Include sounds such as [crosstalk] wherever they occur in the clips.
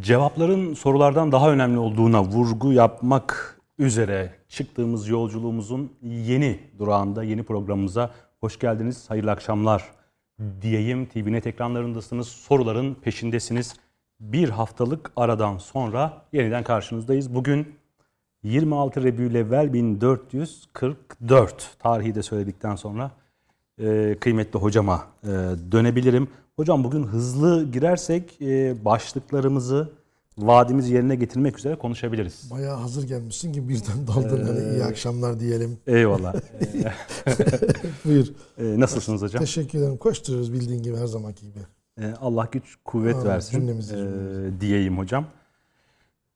Cevapların sorulardan daha önemli olduğuna vurgu yapmak üzere çıktığımız yolculuğumuzun yeni durağında, yeni programımıza hoş geldiniz. Hayırlı akşamlar diyeyim. TVNet ekranlarındasınız, soruların peşindesiniz. Bir haftalık aradan sonra yeniden karşınızdayız. Bugün 26 Rebülevvel 1444 tarihi de söyledikten sonra e, kıymetli hocama e, dönebilirim. Hocam bugün hızlı girersek e, başlıklarımızı vaadimizi yerine getirmek üzere konuşabiliriz. Bayağı hazır gelmişsin ki birden daldın. Ee, hani iyi akşamlar diyelim. Eyvallah. [laughs] Buyur. E, nasılsınız hocam? Teşekkür ederim. Koşturuyoruz bildiğin gibi her zamanki gibi. E, Allah güç kuvvet Amin. versin Cümlemizi, e, cümlemizi. diyeyim hocam.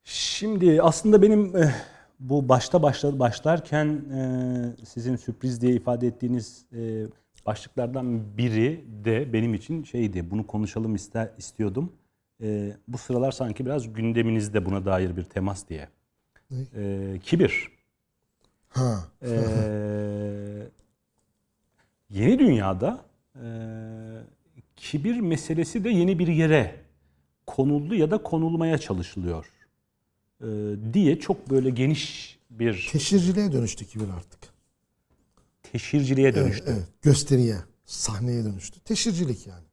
Şimdi aslında benim e, bu başta başladı başlarken e, sizin sürpriz diye ifade ettiğiniz e, başlıklardan biri de benim için şeydi. Bunu konuşalım ister istiyordum. E, bu sıralar sanki biraz gündeminizde buna dair bir temas diye. E, kibir. Ha. E, yeni dünyada e, kibir meselesi de yeni bir yere konuldu ya da konulmaya çalışılıyor e, diye çok böyle geniş bir Teşhirciliğe dönüştü kibir artık. Teşhirciliğe dönüştü. Evet, evet. Gösteriye, sahneye dönüştü. Teşhircilik yani.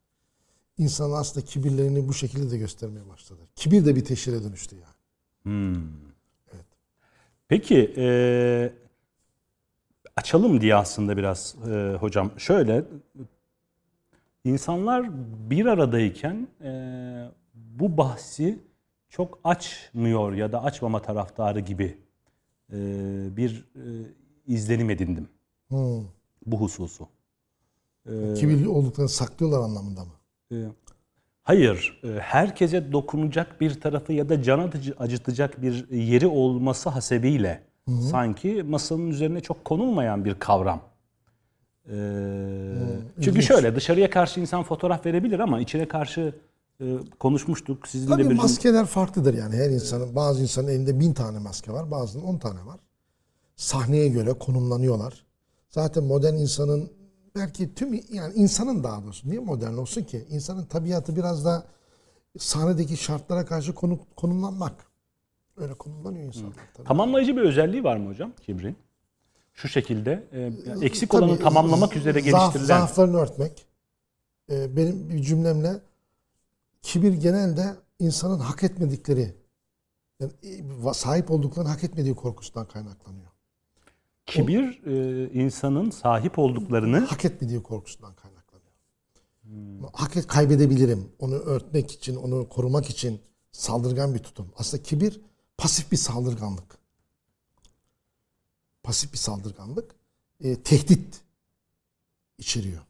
İnsan aslında kibirlerini bu şekilde de göstermeye başladı. Kibir de bir teşhire dönüştü yani. Hmm. Peki e, açalım diye aslında biraz e, hocam. Şöyle insanlar bir aradayken e, bu bahsi çok açmıyor ya da açmama taraftarı gibi e, bir e, izlenim edindim Hmm. bu hususu. E, Kibirli olduklarını saklıyorlar anlamında mı? e, hayır, e, herkese dokunacak bir tarafı ya da can acı- acıtacak bir yeri olması hasebiyle sanki masanın üzerine çok konulmayan bir kavram. E, çünkü şöyle dışarıya karşı insan fotoğraf verebilir ama içine karşı e, konuşmuştuk. Sizin Tabii de bir maskeler farklıdır yani. Her insanın, bazı insanın elinde bin tane maske var, bazının on tane var. Sahneye göre konumlanıyorlar. Zaten modern insanın belki tüm yani insanın daha doğrusu niye modern olsun ki? İnsanın tabiatı biraz da sahnedeki şartlara karşı konu, konumlanmak. Öyle konumlanıyor insanlar. Tabii. Tamamlayıcı bir özelliği var mı hocam kibrin? Şu şekilde e, eksik Tabii, olanı tamamlamak üzere geliştirilen. Zaaflarını örtmek. Ee, benim bir cümlemle kibir genelde insanın hak etmedikleri yani e, sahip olduklarını hak etmediği korkusundan kaynaklanıyor. Kibir e, insanın sahip olduklarını Hak etmediği korkusundan kaynaklanıyor. Hak et kaybedebilirim. Onu örtmek için, onu korumak için saldırgan bir tutum. Aslında kibir pasif bir saldırganlık. Pasif bir saldırganlık. E, tehdit içeriyor.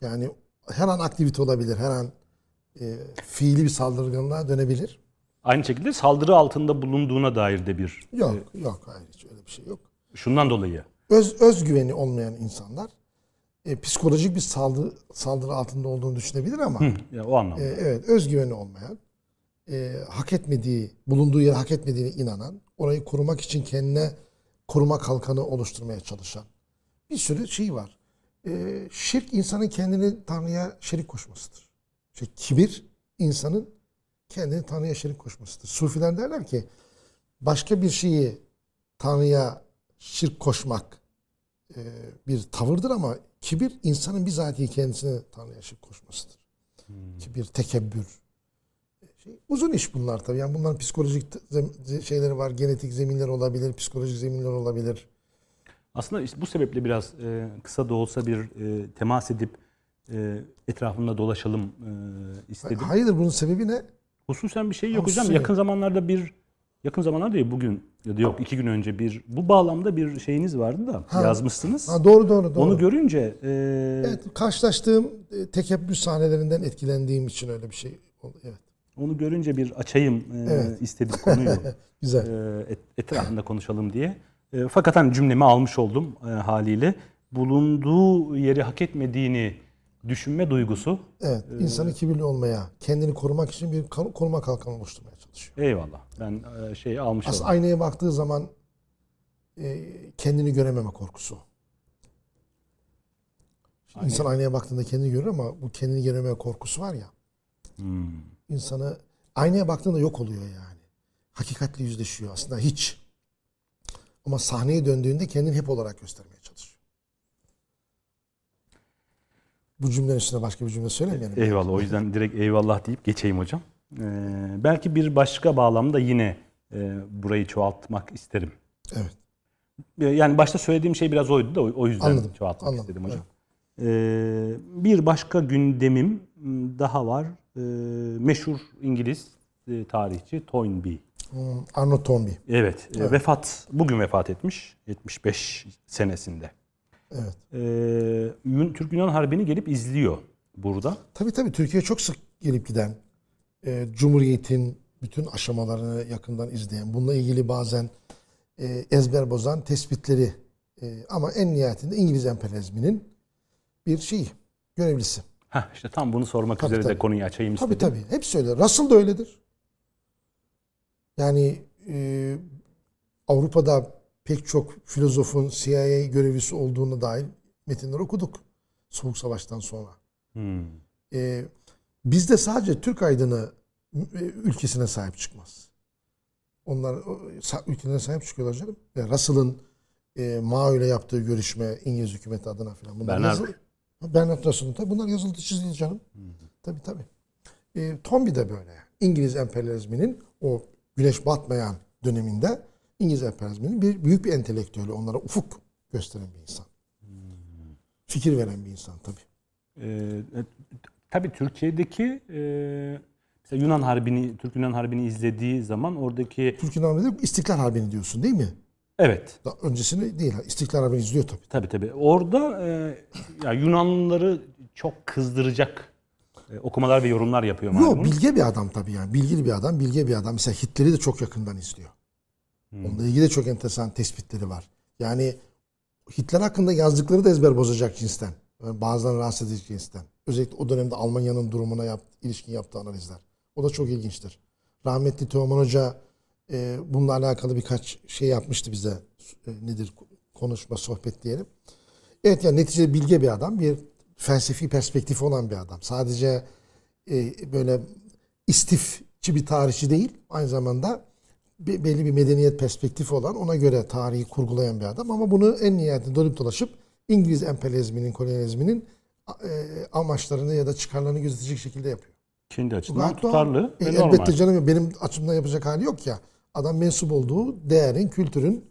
Yani her an aktivite olabilir, her an e, fiili bir saldırganlığa dönebilir. aynı şekilde saldırı altında bulunduğuna dair de bir Yok, yok hayır hiç öyle bir şey yok. Şundan dolayı. Öz özgüveni olmayan insanlar e, psikolojik bir saldırı saldırı altında olduğunu düşünebilir ama Ya, o anlamda. e, evet özgüveni olmayan, e, hak etmediği, bulunduğu yeri hak etmediğine inanan, orayı korumak için kendine koruma kalkanı oluşturmaya çalışan bir sürü şey var. E, şirk insanın kendini Tanrı'ya şerik koşmasıdır. Şey, kibir insanın kendini Tanrı'ya şerik koşmasıdır. Sufiler derler ki başka bir şeyi Tanrı'ya şirk koşmak e, bir tavırdır ama kibir insanın bizatihi kendisine Tanrı'ya şirk koşmasıdır. Kibir, tekebbür. Şey, uzun iş bunlar tabii. Yani bunların psikolojik şeyleri var, genetik zeminler olabilir, psikolojik zeminler olabilir. Aslında işte bu sebeple biraz e, kısa da olsa bir e, temas edip e, etrafında dolaşalım e, istedim. Hayırdır bunun sebebi ne? Hususen bir şey yok Hususen hocam. Yakın zamanlarda bir yakın zamanlarda değil bugün ya da yok iki gün önce bir bu bağlamda bir şeyiniz vardı da Ha. yazmışsınız. Ha, doğru doğru doğru. Onu görünce e, evet, karşılaştığım e, tekebbür sahnelerinden etkilendiğim için öyle bir şey oldu. Evet. onu görünce bir açayım e, Evet. istedim konuyu. [laughs] Güzel. e, et- etrafında konuşalım diye. E, fakat hani cümlemi almış oldum e, haliyle. Bulunduğu yeri hak etmediğini düşünme duygusu. Evet. insanı kibirli olmaya, kendini korumak için bir koruma kalkanı oluşturmaya çalışıyor. Eyvallah. Ben e, şeyi almış Aslında oldum. aynaya baktığı zaman e, kendini görememe korkusu. Şimdi İnsan aynaya baktığında kendini görür ama bu kendini görememe korkusu var ya. Hmm. insanı Aynaya baktığında yok oluyor yani. Hakikatle yüzleşiyor aslında hiç. Ama sahneye döndüğünde kendini hep olarak göstermeye çalışıyor. Bu cümlenin üstüne başka bir cümle söylemeyelim. Eyvallah. O yüzden direkt eyvallah deyip geçeyim hocam. Ee, belki bir başka bağlamda yine e, burayı çoğaltmak isterim. Evet. Ee, Yani başta söylediğim şey biraz oydu da o- yüzden Anladım, çoğaltmak anladım, istedim hocam. Ee, bir başka gündemim daha var. Ee, meşhur İngiliz e, tarihçi Toynbee. Hmm, Arnold Toynbee. Evet, e, vefat bugün vefat etmiş 75 senesinde. Evet. Ee, Yun- Türk Yunan Harbi'ni gelip izliyor burada. Tabii tabii Türkiye'ye çok sık gelip giden, e, Cumhuriyet'in bütün aşamalarını yakından izleyen, bununla ilgili bazen e, ezber bozan tespitleri e, ama en nihayetinde İngiliz emperyalizminin bir şeyi, görevlisi. Heh, işte tam bunu sormak Tabii, üzere de tabii. konuyu açayım istedim. Tabii tabii. Hepsi öyle. Russell da öyledir. Yani e, Avrupa'da pek çok filozofun CIA görevlisi olduğuna dair metinler okuduk. Soğuk Savaş'tan sonra. Hmm. E, bizde sadece Türk aydını e, ülkesine sahip çıkmaz. Onlar ülkelerine sahip çıkıyorlar canım. Yani Russell'ın e, Mao ile yaptığı görüşme İngiliz hükümeti adına falan. Bunlar Bernard. yazılı. Bernard Russell'ın tabii bunlar yazılı çizildi canım. Tabii tabii. E, Tomby de böyle. İngiliz emperyalizminin o güneş batmayan döneminde İngiliz emperyalizminin bir büyük bir entelektüeli. Onlara ufuk gösteren bir insan. Fikir veren bir insan tabii. Ee, e, tabii Türkiye'deki e, mesela Yunan Harbi'ni, Türk Yunan Harbi'ni izlediği zaman oradaki Türkiye Harbi'de İstiklal Harbi'ni diyorsun değil mi? evet Daha öncesini değil. İstiklal Harbi'ni izliyor tabii. tabii tabii orada e, ya Yunanlıları çok kızdıracak e, okumalar ve yorumlar yapıyor Yok bilge bir adam tabii yani. Bilgili bir adam, bilge bir adam. Mesela Hitler'i de çok yakından izliyor. Onunla ilgili de çok enteresan tespitleri var. Yani Hitler hakkında yazdıkları da ezber bozacak cinsten. Yani Bazılarını rahatsız edici cinsten. Özellikle o dönemde Almanya'nın durumuna yap, ilişkin yaptığı analizler. O da çok ilginçtir. Rahmetli Teoman Hoca e, bununla alakalı birkaç şey yapmıştı bize. E, nedir konuşma, sohbet diyelim. Evet yani neticede bilge bir adam. Bir felsefi perspektifi olan bir adam. Sadece e, böyle istifçi bir tarihçi değil. Aynı zamanda be- belli bir medeniyet perspektifi olan ona göre tarihi kurgulayan bir adam. Ama bunu en nihayetinde dönüp dolaşıp İngiliz emperyalizminin, kolonyalizminin e, amaçlarını ya da çıkarlarını gözetecek şekilde yapıyor. Kendi açısından Gayet tutarlı E, ve elbette normal. canım benim açımdan yapacak hali yok ya. Adam mensup olduğu değerin, kültürün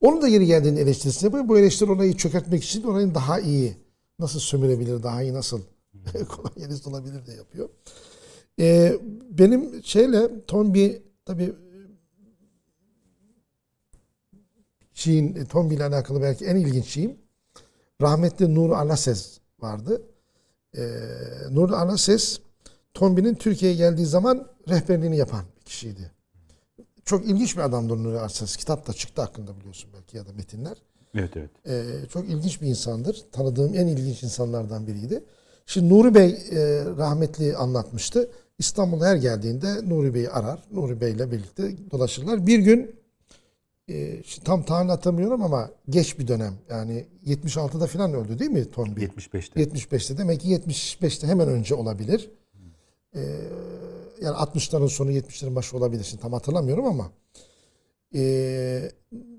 onun da yeri geldiğinde eleştirisini yapıyor. Bu eleştiri orayı çökertmek için orayı daha iyi nasıl sömürebilir, daha iyi nasıl [laughs] kolonyalist olabilir de yapıyor. E, benim şeyle Tomby tabii şeyin e, Tomby ile alakalı belki en ilginç şeyim rahmetli Nur Alases vardı. Ee, Nur Alases Tomby'nin Türkiye'ye geldiği zaman rehberliğini yapan bir kişiydi. Çok ilginç bir adamdır Nur Alases. Kitap da çıktı hakkında biliyorsun belki ya da metinler. Evet evet. Ee, çok ilginç bir insandır. Tanıdığım en ilginç insanlardan biriydi. Şimdi Nuri Bey e, rahmetli anlatmıştı. İstanbul'a her geldiğinde Nuri Bey'i arar. Nuri Bey ile birlikte dolaşırlar. Bir gün e, tam tarihini hatırlamıyorum ama geç bir dönem. Yani 76'da falan öldü değil mi Tomby? 75'te. 75'te demek ki 75'te hemen önce olabilir. Ee, yani 60'ların sonu 70'lerin başı olabilir. Şimdi tam hatırlamıyorum ama ee,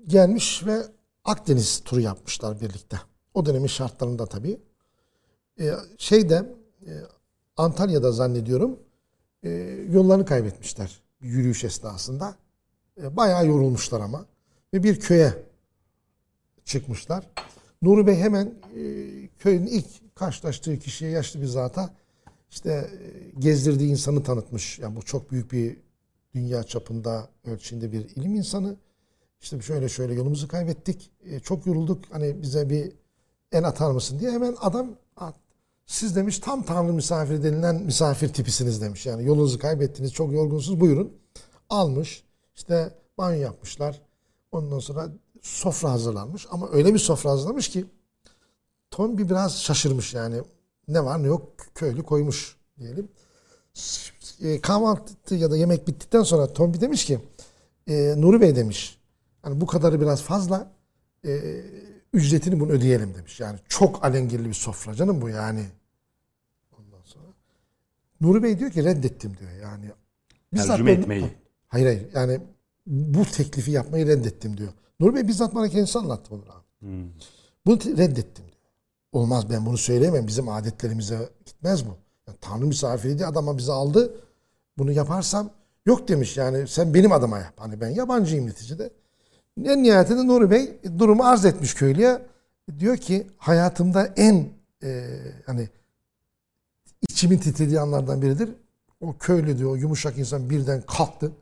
gelmiş ve Akdeniz turu yapmışlar birlikte. O dönemin şartlarında tabii. Ee, şeyde e, Antalya'da zannediyorum e, yollarını kaybetmişler yürüyüş esnasında. E, bayağı yorulmuşlar ama. Ve bir köye çıkmışlar. Nuri Bey hemen e, köyün ilk karşılaştığı kişiye yaşlı bir zata işte e, gezdirdiği insanı tanıtmış. Yani bu çok büyük bir dünya çapında ölçüğünde bir ilim insanı. İşte şöyle şöyle yolumuzu kaybettik. E, çok yorulduk. Hani bize bir el atar mısın diye hemen adam. Siz demiş tam tanrı misafiri denilen misafir tipisiniz demiş. Yani yolunuzu kaybettiniz, çok yorgunsunuz buyurun. Almış. İşte banyo yapmışlar. Ondan sonra sofra hazırlanmış. Ama öyle bir sofra hazırlamış ki Tomby biraz şaşırmış yani. Ne var ne yok köylü koymuş diyelim. E, kahvaltı ya da yemek bittikten sonra Tomby demiş ki e, Nuri Bey demiş. Hani bu kadarı biraz fazla. E, ücretini bunu ödeyelim demiş. Yani çok alengirli bir sofra canım bu yani. Ondan sonra Nuri Bey diyor ki reddettim diyor. Yani Tercüme etmeyi. Hayır hayır. Yani bu teklifi yapmayı reddettim diyor. Nur Bey bizzat bana kendisi anlattı bunu. abi. Hmm. Bunu reddettim diyor. Olmaz ben bunu söyleyemem. Bizim adetlerimize gitmez bu. Yani Tanrı misafiriydi adama bizi aldı. Bunu yaparsam yok demiş yani sen benim adıma yap. Hani ben yabancıyım neticede. En nihayetinde Nuri Bey durumu arz etmiş köylüye. Diyor ki hayatımda en e, hani içimin titrediği anlardan biridir. O köylü diyor o yumuşak insan birden kalktı.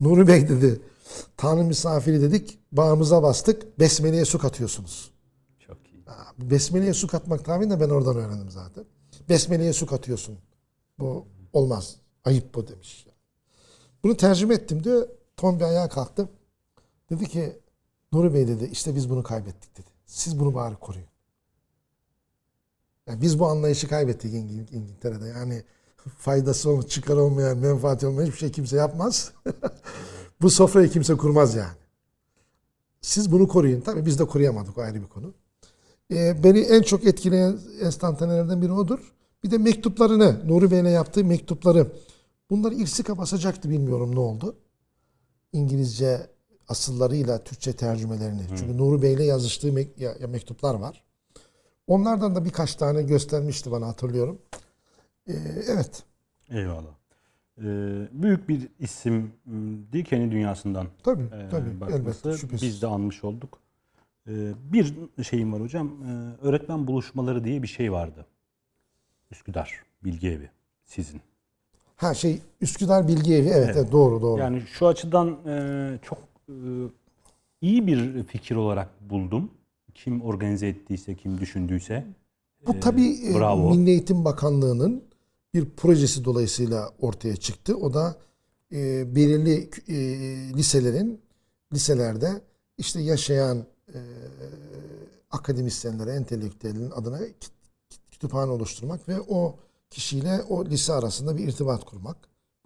Nuri Bey dedi Tanrı misafiri dedik bağımıza bastık besmeleye su katıyorsunuz. Çok iyi. Besmele'ye su katmak tahmin de ben oradan öğrendim zaten. Besmele'ye su katıyorsun. Bu olmaz. Ayıp bu demiş. Bunu tercüme ettim diyor. Tom bir ayağa kalktı. Dedi ki Nuri Bey dedi işte biz bunu kaybettik dedi. Siz bunu bari koruyun. Yani biz bu anlayışı kaybettik İngil- İngiltere'de. Yani faydası olmayan, çıkar olmayan, menfaati olmayan hiçbir şey kimse yapmaz. [laughs] bu sofrayı kimse kurmaz yani. Siz bunu koruyun. Tabii biz de koruyamadık o ayrı bir konu. Ee, beni en çok etkileyen enstantanelerden biri odur. Bir de mektuplarını, Nuri Bey'le yaptığı mektupları. Bunlar ilsika basacaktı bilmiyorum ne oldu. İngilizce asıllarıyla Türkçe tercümelerini. Çünkü Nuri Bey'le yazıştığı mek- ya- ya mektuplar var. Onlardan da birkaç tane göstermişti bana hatırlıyorum. Ee, evet. Eyvallah. Ee, büyük bir isim m, Dickeni dünyasından Tabii, e, tabii. bakması Elbette, şüphesiz. biz de anmış olduk. Ee, bir şeyim var hocam. Ee, öğretmen buluşmaları diye bir şey vardı. Üsküdar Bilgi Evi sizin. Ha şey Üsküdar Bilgi Evi. Evet, evet doğru doğru. Yani şu açıdan e, çok e, iyi bir fikir olarak buldum. Kim organize ettiyse, kim düşündüyse. Bu tabii e, bravo. Milli Eğitim Bakanlığı'nın bir projesi dolayısıyla ortaya çıktı. O da e, belirli e, liselerin liselerde işte yaşayan e, akademisyenlere, entelektüellerin adına kütüphane oluşturmak ve o kişiyle o lise arasında bir irtibat kurmak.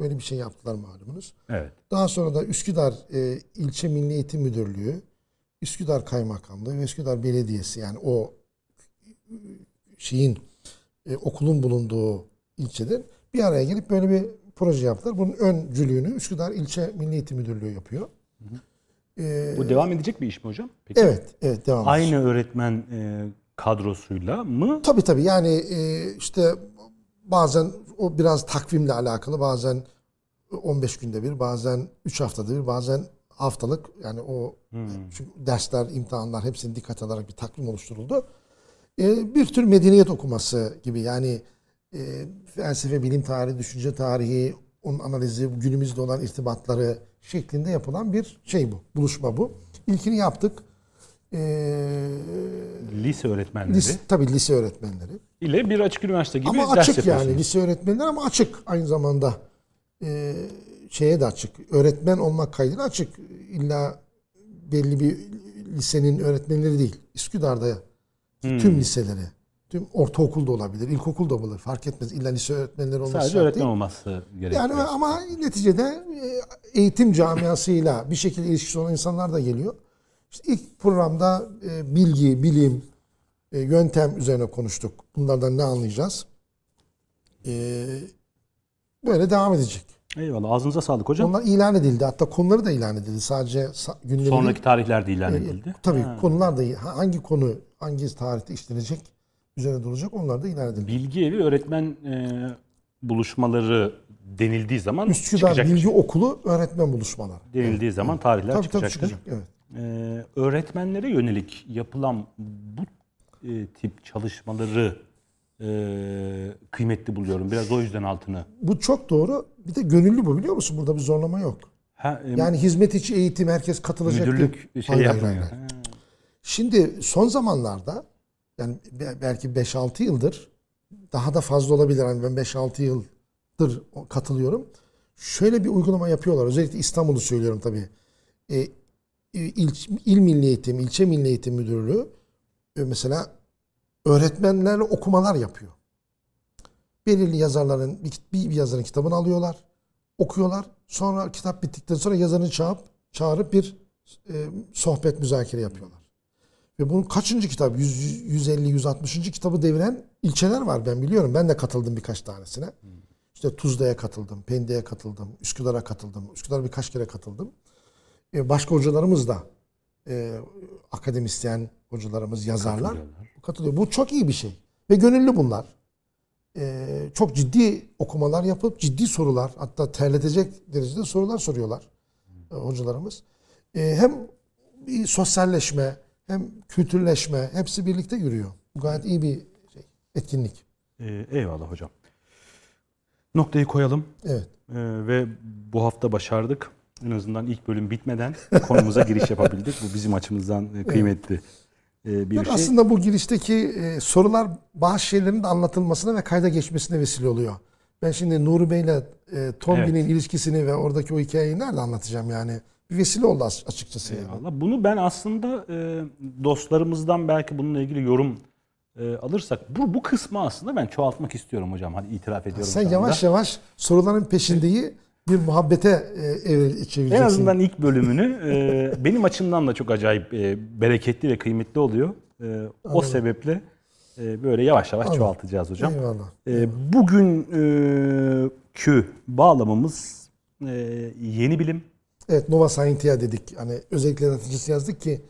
Böyle bir şey yaptılar malumunuz. Evet. Daha sonra da Üsküdar e, İlçe Milli Eğitim Müdürlüğü, Üsküdar Kaymakamlığı ve Üsküdar Belediyesi yani o şeyin e, okulun bulunduğu ilçeden bir araya gelip böyle bir proje yaptılar. Bunun öncülüğünü Üsküdar İlçe Milli Eğitim Müdürlüğü yapıyor. E, Bu devam edecek bir iş mi hocam? Peki. evet, evet devam. Aynı öğretmen e, kadrosuyla mı? Tabii tabii yani e, işte bazen o biraz takvimle alakalı bazen 15 günde bir bazen 3 haftada bir bazen haftalık yani o çünkü dersler imtihanlar hepsini dikkat alarak bir takvim oluşturuldu. E, bir tür medeniyet okuması gibi yani e, felsefe, bilim tarihi, düşünce tarihi, onun analizi, günümüzde olan irtibatları şeklinde yapılan bir şey bu. Buluşma bu. İlkini yaptık. E, Lise öğretmenleri lise, tabii lise öğretmenleri. ile bir açık üniversite gibi Ama ders açık yani lise öğretmenleri ama açık aynı zamanda e, şeye de açık. Öğretmen olmak kaydıyla açık. İlla belli bir lisenin öğretmenleri değil. Üsküdar'da Hmm. tüm liseleri, tüm ortaokul da olabilir, ilkokul da olabilir. Fark etmez. İlla lise öğretmenleri olması Sadece öğretmen değil. olması gerekiyor. Yani ama neticede e, eğitim camiasıyla bir şekilde ilişkisi olan insanlar da geliyor. İşte ilk programda e, bilgi, bilim, e, yöntem üzerine konuştuk. Bunlardan ne anlayacağız? Böyle devam edecek. Eyvallah. Ağzınıza sağlık hocam. Onlar ilan edildi. Hatta konuları da ilan edildi. Sadece sa- günleri Sonraki değil. tarihlerde ilan E, edildi. Tabii Ha. konular da hangi konu hangi tarihte işlenecek üzerine duracak onlar da ilan edildi. Bilgi evi öğretmen e, buluşmaları denildiği zaman Üsküdar çıkacak. Bilgi Okulu öğretmen buluşmaları. Denildiği zaman tarihler Tabii tabii çıkacaktır. çıkacak. Evet. Ee, öğretmenlere yönelik yapılan bu e, tip çalışmaları e, kıymetli buluyorum. Biraz o yüzden altını. Bu çok doğru. Bir de gönüllü bu biliyor musun? Burada bir zorlama yok. Ha, e, Yani hizmet içi eğitim herkes katılacak. müdürlük şey hayır, yapmıyor. hayır, hayır. Şimdi son zamanlarda yani be- belki 5-6 yıldır daha da fazla olabilir. Yani ben 5-6 yıldır katılıyorum. Şöyle bir uygulama yapıyorlar. Özellikle İstanbul'u söylüyorum tabii. E, il, il Milli Eğitim, ilçe Milli Eğitim Müdürlüğü e, mesela öğretmenlerle okumalar yapıyor. Belirli yazarların bir, bir yazarın kitabını alıyorlar, okuyorlar. Sonra kitap bittikten sonra yazarını çağırıp çağırıp bir e, sohbet müzakere yapıyorlar. Ve bunun kaçıncı kitap? 100, 150 160. kitabı deviren ilçeler var ben biliyorum. Ben de katıldım birkaç tanesine. İşte Tuzla'ya katıldım, Pendik'e katıldım, Üsküdar'a katıldım. Üsküdar'a birkaç kere katıldım. E, başka hocalarımız da e, akademisyen hocalarımız, yazarlar katılıyor. Bu çok iyi bir şey. Ve gönüllü bunlar. E, çok ciddi okumalar yapıp ciddi sorular hatta terletecek derecede sorular soruyorlar e, hocalarımız. E, hem bir sosyalleşme hem kültürleşme hepsi birlikte yürüyor. Bu gayet iyi bir şey, etkinlik. Ee, eyvallah hocam. Noktayı koyalım Evet. Ee, ve bu hafta başardık. En azından ilk bölüm bitmeden [laughs] konumuza giriş yapabildik. Bu bizim açımızdan e, kıymetli e, bir Yani şey. Aslında bu girişteki e, sorular bazı şeylerin de anlatılmasına ve kayda geçmesine vesile oluyor. Ben şimdi Nuri Bey'le e, Tombi'nin ilişkisini ve oradaki o hikayeyi nerede anlatacağım yani? Vesile oldu as- açıkçası. yani. Eyvallah. Bunu ben aslında e, dostlarımızdan belki bununla ilgili yorum e, alırsak bu bu kısmı aslında ben çoğaltmak istiyorum hocam. Hadi itiraf ediyorum. Sen yavaş yavaş soruların peşindeyi bir muhabbete e, evre- çevireceksin. En azından ilk bölümünü e, benim açımdan da çok acayip e, bereketli ve kıymetli oluyor. E, o sebeple e, böyle yavaş yavaş çoğaltacağız hocam. Eyvallah. E, bugünkü bağlamamız e, yeni bilim. Evet Nova Scientia dedik. Hani özellikle yaratıcısı yazdık ki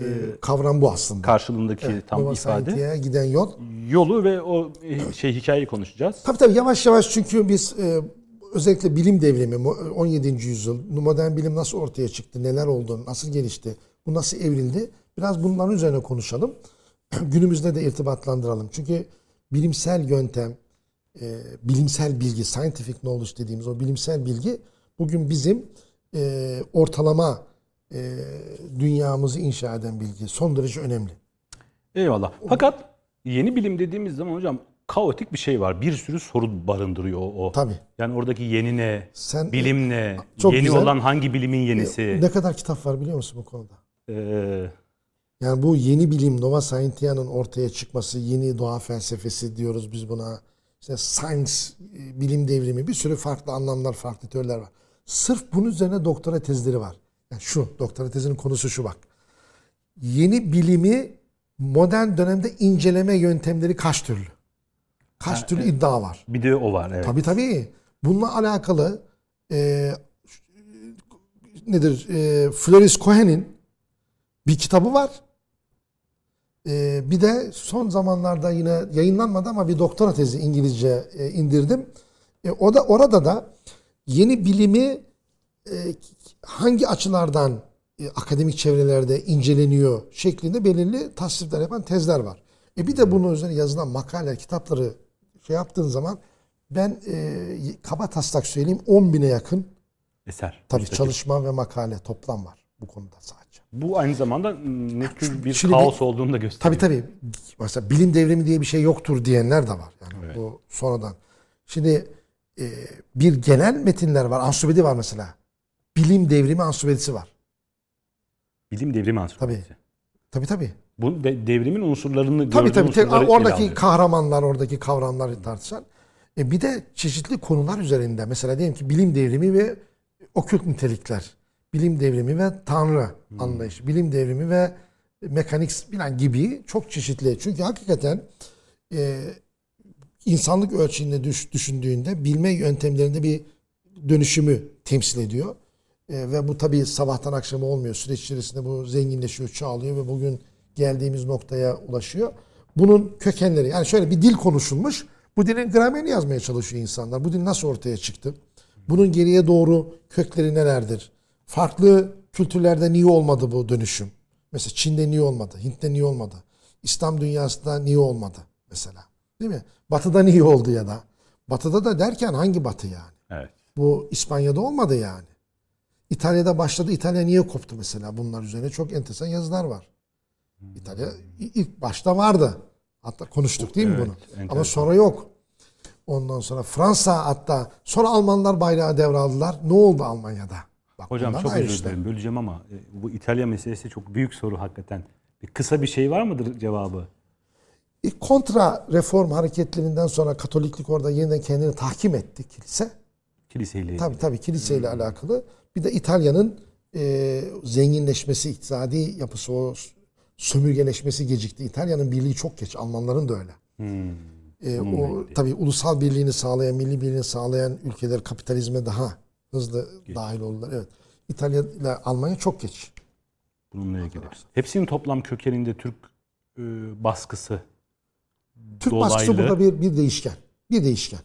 e, kavram bu aslında. karşılığındaki tam Nova ifade. Scientia'ya giden yol. Yolu ve o e, şey hikayeyi konuşacağız. Tabii tabii yavaş yavaş çünkü biz e, özellikle bilim devrimi mo- 17. yüzyıl modern bilim nasıl ortaya çıktı, neler oldu, nasıl gelişti, bu nasıl evrildi biraz bunların üzerine konuşalım. [clears throat] Günümüzde de irtibatlandıralım. Çünkü bilimsel yöntem, e, bilimsel bilgi, scientific knowledge dediğimiz o bilimsel bilgi bugün bizim e, ortalama e, dünyamızı inşa eden bilgi. Son derece önemli. Eyvallah. Fakat yeni bilim dediğimiz zaman hocam kaotik bir şey var. Bir sürü soru barındırıyor o. Tabii. Yani oradaki yeni ne, Sen- bilim ne, Çok yeni güzel. olan hangi bilimin yenisi. Ne kadar kitap var biliyor musun bu konuda? Ee, Yani bu yeni bilim, Nova Scientia'nın ortaya çıkması, yeni doğa felsefesi diyoruz biz buna. İşte science, e, bilim devrimi, bir sürü farklı anlamlar, farklı teoriler var. Sırf bunun üzerine doktora tezleri var. Yani şu, doktora tezinin konusu şu bak. Yeni bilimi modern dönemde inceleme yöntemleri kaç türlü? Kaç türlü iddia var? bir de o var. Evet. Tabii tabii. Bununla alakalı e, nedir? E, Floris Cohen'in bir kitabı var. E, bir de son zamanlarda yine yayınlanmadı ama bir doktora tezi İngilizce e, indirdim. E, o da orada da yeni bilimi e, hangi açılardan e, akademik çevrelerde inceleniyor şeklinde belirli tasnifler yapan tezler var. E bir de bunun üzerine yazılan makale, kitapları şey yaptığın zaman ben e, kaba taslak söyleyeyim 10 bine yakın Eser. tabii çalışma ve makale toplam var bu konuda sadece. Bu aynı zamanda ne tür bir Şimdi kaos olduğunu da gösteriyor. Tabii tabii. Mesela bilim devrimi diye bir şey yoktur diyenler de var. Yani Evet. bu sonradan. Şimdi e, bir genel metinler var. Ansübedi var mesela. Bilim devrimi ansübedisi var. Bilim devrimi ansiklopedisi. Tabii tabii. Bu de- devrimin unsurlarını Tabii tabii. Unsurları oradaki kahramanlar, oradaki kavramları tartışan. E bir de çeşitli konular üzerinde. Mesela diyelim ki bilim devrimi ve okült nitelikler. Bilim devrimi ve tanrı Hmm. anlayışı. Bilim devrimi ve mekanik falan gibi çok çeşitli. Çünkü hakikaten e, insanlık ölçeğinde düş, düşündüğünde bilme yöntemlerinde bir dönüşümü temsil ediyor. E, ve bu tabii sabahtan akşama olmuyor. Süreç içerisinde bu zenginleşiyor, çoğalıyor ve bugün geldiğimiz noktaya ulaşıyor. Bunun kökenleri yani şöyle bir dil konuşulmuş. Bu dilin gramerini yazmaya çalışıyor insanlar. Bu dil nasıl ortaya çıktı? Bunun geriye doğru kökleri nelerdir? Farklı kültürlerde niye olmadı bu dönüşüm? Mesela Çin'de niye olmadı? Hint'te niye olmadı? İslam dünyasında niye olmadı mesela? Değil mi? Batı'da niye oldu ya da? Batı'da da derken hangi batı yani? Evet. Bu İspanya'da olmadı yani. İtalya'da başladı. İtalya niye koptu mesela? Bunlar üzerine çok enteresan yazılar var. İtalya i- ilk başta vardı. Hatta konuştuk değil mi Evet, bunu? enteresan. Ama sonra yok. Ondan sonra Fransa hatta sonra Almanlar bayrağı devraldılar. Ne oldu Almanya'da? Bak Hocam çok ayrı özür dilerim böleceğim ama e, bu İtalya meselesi çok büyük soru hakikaten. Bir kısa bir şey var mıdır cevabı? İlk kontra reform hareketlerinden sonra Katoliklik orada yeniden kendini tahkim etti kilise. Kiliseyle. Tabii tabii kiliseyle alakalı. Bir de İtalya'nın e, zenginleşmesi, iktisadi yapısı, o sömürgeleşmesi gecikti. İtalya'nın birliği çok geç. Almanların da öyle. Hmm. E, Bununla o tabii ulusal birliğini sağlayan, milli birliğini sağlayan ülkeler kapitalizme daha hızlı dahil oldular. Evet. İtalya ile Almanya çok geç. Bununla ilgili. Hepsinin toplam kökeninde Türk e, baskısı Türk dolaylı. baskısı burada bir, bir değişken. Bir değişken.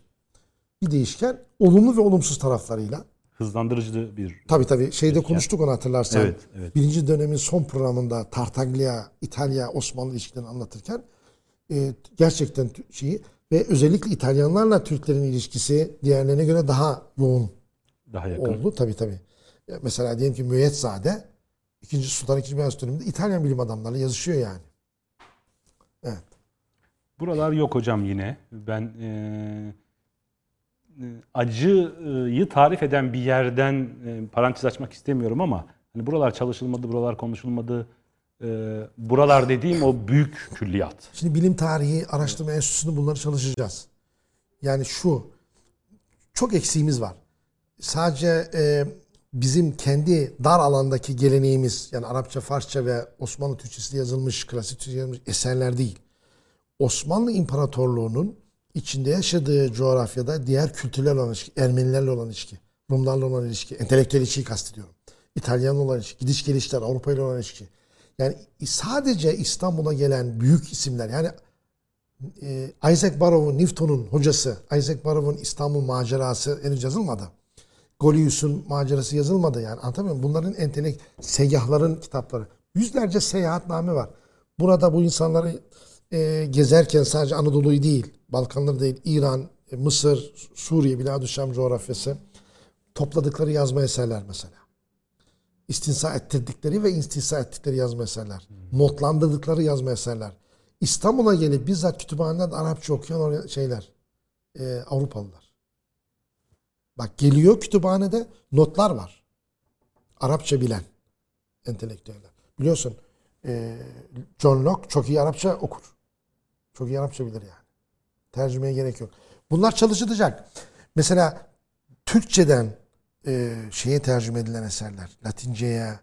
Bir değişken. Olumlu ve olumsuz taraflarıyla. hızlandırıcı bir Tabii tabii. Şeyde konuştuk onu hatırlarsan. Evet, evet. Birinci dönemin son programında Tartaglia, İtalya, Osmanlı ilişkilerini anlatırken e, gerçekten şeyi ve özellikle İtalyanlarla Türklerin ilişkisi diğerlerine göre daha yoğun daha yakın. oldu. Tabii tabii. Ya Mesela diyelim ki Müeyyedzade ikinci Sultan II. Beyazıt döneminde İtalyan bilim adamlarıyla yazışıyor yani. Evet. Buralar yok hocam yine. Ben e, e, acıyı tarif eden bir yerden e, parantez açmak istemiyorum ama hani buralar çalışılmadı, buralar konuşulmadı. E, buralar dediğim o büyük külliyat. Şimdi bilim tarihi araştırma enstitüsünde bunları çalışacağız. Yani şu çok eksiğimiz var. Sadece e, bizim kendi dar alandaki geleneğimiz yani Arapça, Farsça ve Osmanlı Türkçesiyle yazılmış, klasik Türkçe yazılmış eserler değil. Osmanlı İmparatorluğu'nun içinde yaşadığı coğrafyada diğer kültürlerle olan ilişki, Ermenilerle olan ilişki, Rumlarla olan ilişki, entelektüel ilişkiyi kastediyorum. İtalyanla olan ilişki, gidiş gelişler, Avrupa ile olan ilişki. Yani sadece İstanbul'a gelen büyük isimler yani e, Isaac Barrow'un, Newton'un hocası, Isaac Barrow'un İstanbul macerası henüz yazılmadı. Golius'un macerası yazılmadı yani anlatamıyor muyum? Bunların entelek, seyyahların kitapları. Yüzlerce seyahatname var. Burada bu insanları e, gezerken sadece Anadolu'yu değil, Balkanları değil, İran, e, Mısır, Suriye, Biladüşşam coğrafyası topladıkları yazma eserler mesela. İstinsa ettirdikleri ve istinsa ettikleri yazma eserler. Notlandırdıkları yazma eserler. İstanbul'a gelip bizzat kütüphaneden Arapça okuyan oraya şeyler. e, Avrupalılar. Bak geliyor kütüphanede notlar var. Arapça bilen entelektüeller. Biliyorsun e, John Locke çok iyi Arapça okur. Çok iyi Arapça bilir yani. Tercümeye gerek yok. Bunlar çalışılacak. Mesela Türkçeden e, şeye tercüme edilen eserler. Latince'ye,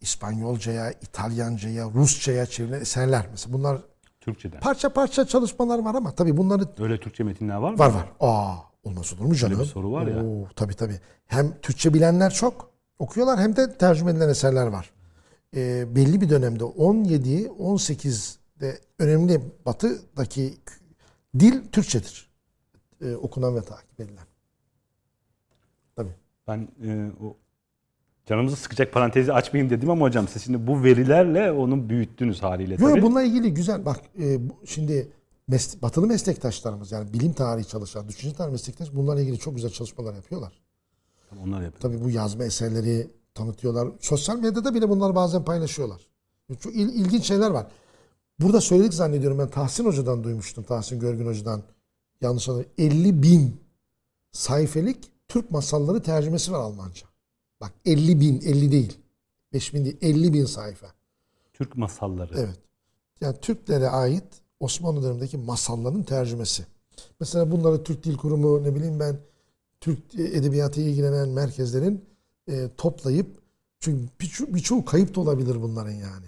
İspanyolcaya, İtalyanca'ya, Rusça'ya çevrilen eserler. Mesela bunlar Türkçeden. parça parça çalışmalar var ama tabii bunları Öyle Türkçe metinler var mı? var var. Aa, olmaz olur mu canım? bir soru var ya. Oo, tabii tabii. Hem Türkçe bilenler çok okuyorlar hem de tercüme edilen eserler var. Ee, belli bir dönemde 17, 18'de önemli batıdaki dil Türkçedir. Ee, okunan ve takip edilen. Tabii. Ben e, o canımızı sıkacak parantezi açmayayım dedim ama hocam siz şimdi bu verilerle onu büyüttünüz haliyle Yok bununla ilgili güzel. Bak e, şimdi mes- batılı meslektaşlarımız yani bilim tarihi çalışan, düşünce tarihi meslektaş bunlarla ilgili çok güzel çalışmalar yapıyorlar. Onlar yapıyor. Tabii bu yazma eserleri tanıtıyorlar. Sosyal medyada bile bunları bazen paylaşıyorlar. Çok il- ilginç şeyler var. Burada söyledik zannediyorum ben Tahsin Hoca'dan duymuştum. Tahsin Görgün Hoca'dan. Yanlış hatırlamıyorum. 50 bin sayfelik Türk masalları tercümesi var Almanca. Bak 50 bin, 50 değil. 5 bin değil, 50 bin sayfa. Türk masalları. Evet. Yani Türklere ait Osmanlı dönemindeki masalların tercümesi. Mesela bunları Türk Dil Kurumu ne bileyim ben Türk edebiyatı ilgilenen merkezlerin e, toplayıp çünkü birço- birçoğu kayıp da olabilir bunların yani.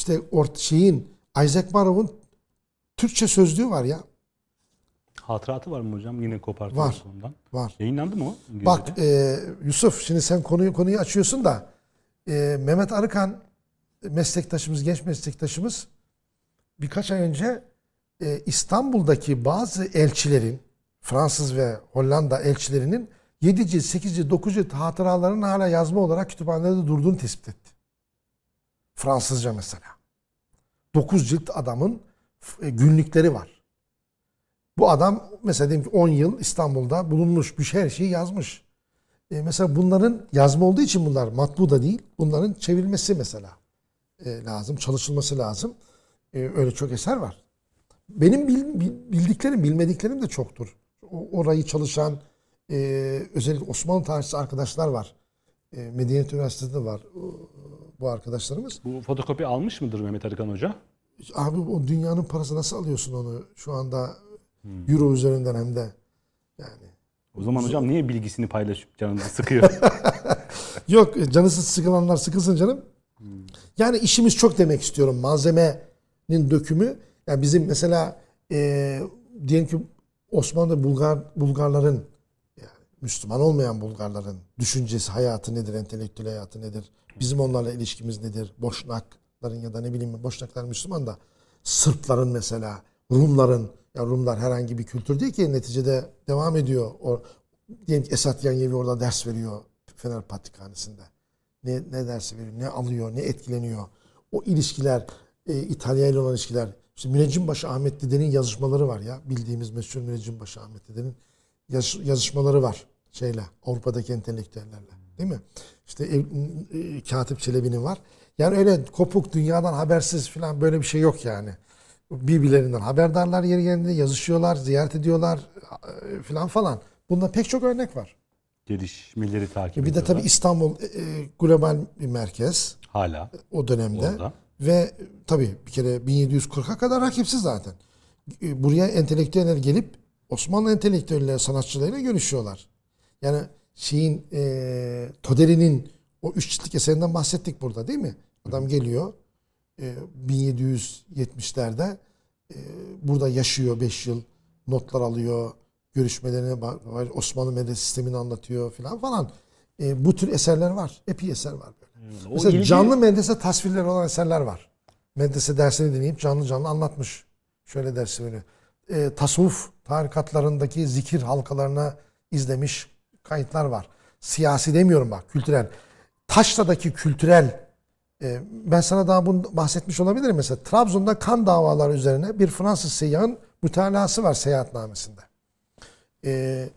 İşte ort şeyin Isaac Barrow'un Türkçe sözlüğü var ya. Hatıratı var mı hocam? Yine kopartılmış Var. ondan. Var. Yayınlandı mı o? İngilizce'de? Bak e, Yusuf şimdi sen konuyu konuyu açıyorsun da e, Mehmet Arıkan meslektaşımız, genç meslektaşımız birkaç ay önce e, İstanbul'daki bazı elçilerin Fransız ve Hollanda elçilerinin 7 cilt, 8 cilt, 9 cilt hatıralarının hala yazma olarak kütüphanelerde durduğunu tespit etti. Fransızca mesela. 9 cilt adamın e, günlükleri var. Bu adam mesela diyelim ki 10 yıl İstanbul'da bulunmuş, bir şey her şeyi yazmış. E, mesela bunların yazma olduğu için bunlar matbu da değil. Bunların çevrilmesi mesela e, lazım, çalışılması lazım. E, öyle çok eser var. Benim bil- bil- bildiklerim, bilmediklerim de çoktur. Orayı çalışan e, özellikle Osmanlı tarihçisi arkadaşlar var. E, Medeniyet Üniversitesi'nde var bu arkadaşlarımız. Bu fotokopi almış mıdır Mehmet Arıkan Hoca? Abi o dünyanın parası nasıl alıyorsun onu şu anda euro üzerinden hem de yani. O zaman hocam niye bilgisini paylaşıp canınızı sıkıyor? [laughs] Yok canısı sıkılanlar sıkılsın canım. Yani işimiz çok demek istiyorum. Malzemenin dökümü. Yani bizim mesela e, diyelim ki Osmanlı Bulgar Bulgarların Müslüman olmayan Bulgarların düşüncesi, hayatı nedir, entelektüel hayatı nedir? Bizim onlarla ilişkimiz nedir? Boşnakların ya da ne bileyim Boşnaklar Müslüman da Sırpların mesela, Rumların ya Rumlar herhangi bir kültür değil ki neticede devam ediyor. O, diyelim ki Esat Yanyevi orada ders veriyor Fener Patrikhanesi'nde. Ne, ne dersi veriyor, ne alıyor, ne etkileniyor. O ilişkiler, e, İtalya ile olan ilişkiler. İşte Müneccimbaşı Ahmet Dede'nin yazışmaları var ya. Bildiğimiz meşhur Müneccimbaşı Ahmet Dede'nin yaz, yazışmaları var şeyle Avrupa'daki entelektüellerle. Değil mi? İşte ev, e, Katip Çelebi'nin var. Yani öyle kopuk dünyadan habersiz falan böyle bir şey yok yani. Birbirlerinden haberdarlar yeri geldiğinde yazışıyorlar, ziyaret ediyorlar e, falan falan. Bunda pek çok örnek var. Gelişmeleri takip Bir de ediyorlar. tabii İstanbul e, e, global bir merkez hala o dönemde. orada. Ve e, tabii bir kere 1740'a kadar rakipsiz zaten. E, Buraya entelektüeller gelip Osmanlı entelektüelleri, sanatçılarıyla görüşüyorlar. Yani şeyin e, Toderi'nin o üç ciltlik eserinden bahsettik burada değil mi? Adam geliyor e, 1770'lerde e, burada yaşıyor 5 yıl. Notlar alıyor. Görüşmelerine Osmanlı medrese sistemini anlatıyor falan falan. E, bu tür eserler var. Epey eser var böyle. O Mesela ilgi- canlı medrese tasvirleri olan eserler var. Medrese dersini dinleyip canlı canlı anlatmış. Şöyle dersi veriyor. E, tasavvuf tarikatlarındaki zikir halkalarına izlemiş kayıtlar var. Siyasi demiyorum bak kültürel. Taşla'daki kültürel e, ben sana daha bunu bahsetmiş olabilirim. Mesela Trabzon'da kan davaları üzerine bir Fransız seyyahın mütalası var seyahatnamesinde. E,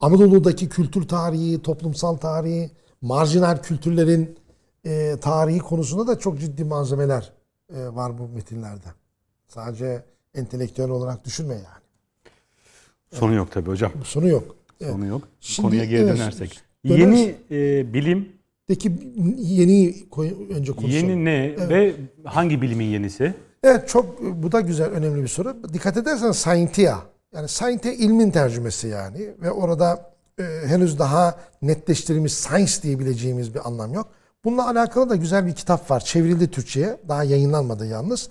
Anadolu'daki kültür tarihi, toplumsal tarihi, marjinal kültürlerin e, tarihi konusunda da çok ciddi malzemeler e, var bu metinlerde. Sadece entelektüel olarak düşünme yani. Sonu yok tabii hocam. Sonu yok. Evet. Sonu yok. Şimdi, Konuya geri evet, dönersek. döners- Yeni e, bilim, Peki yeni önce konuşalım. yeni ne ve hangi bilimin yenisi? Evet çok bu da güzel önemli bir soru. Dikkat edersen scientia yani scientia ilmin tercümesi yani ve orada e, henüz daha netleştirilmiş science diyebileceğimiz bir anlam yok. Bununla alakalı da güzel bir kitap var. Çevrildi Türkçe'ye. Daha yayınlanmadı yalnız.